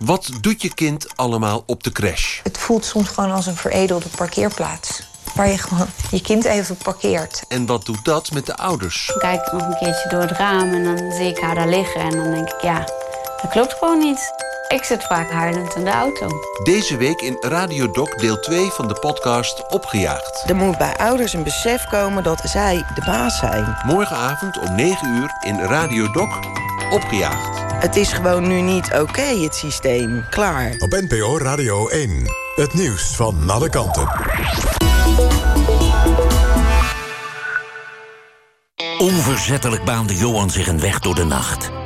Wat doet je kind allemaal op de crash? Het voelt soms gewoon als een veredelde parkeerplaats. Waar je gewoon je kind even parkeert. En wat doet dat met de ouders? Ik kijk nog een keertje door het raam en dan zie ik haar daar liggen. En dan denk ik, ja, dat klopt gewoon niet. Ik zit vaak huilend in de auto. Deze week in Radio Doc deel 2 van de podcast Opgejaagd. Er moet bij ouders een besef komen dat zij de baas zijn. Morgenavond om 9 uur in Radio Doc Opgejaagd. Het is gewoon nu niet oké, het systeem. Klaar. Op NPO Radio 1. Het nieuws van alle kanten. Onverzettelijk baande Johan zich een weg door de nacht.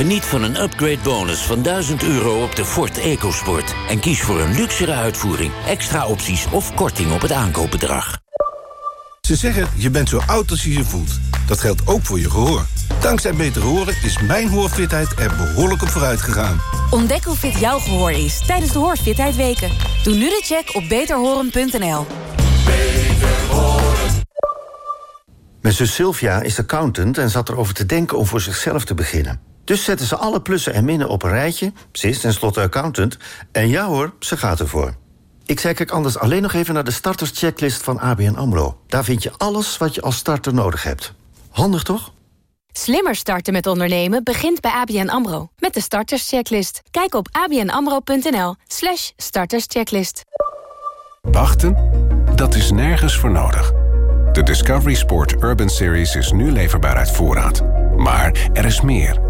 Geniet van een upgrade bonus van 1000 euro op de Ford EcoSport. En kies voor een luxere uitvoering, extra opties of korting op het aankoopbedrag. Ze zeggen, je bent zo oud als je je voelt. Dat geldt ook voor je gehoor. Dankzij Beter Horen is mijn hoorfitheid er behoorlijk op vooruit gegaan. Ontdek hoe fit jouw gehoor is tijdens de Hoorfitheid Weken. Doe nu de check op beterhoren.nl. Mijn zus Sylvia is accountant en zat erover te denken om voor zichzelf te beginnen. Dus zetten ze alle plussen en minnen op een rijtje. Ze is tenslotte accountant. En ja hoor, ze gaat ervoor. Ik zei kijk anders alleen nog even naar de starterschecklist van ABN AMRO. Daar vind je alles wat je als starter nodig hebt. Handig toch? Slimmer starten met ondernemen begint bij ABN AMRO. Met de starterschecklist. Kijk op abnamro.nl slash starterschecklist. Wachten? Dat is nergens voor nodig. De Discovery Sport Urban Series is nu leverbaar uit voorraad. Maar er is meer.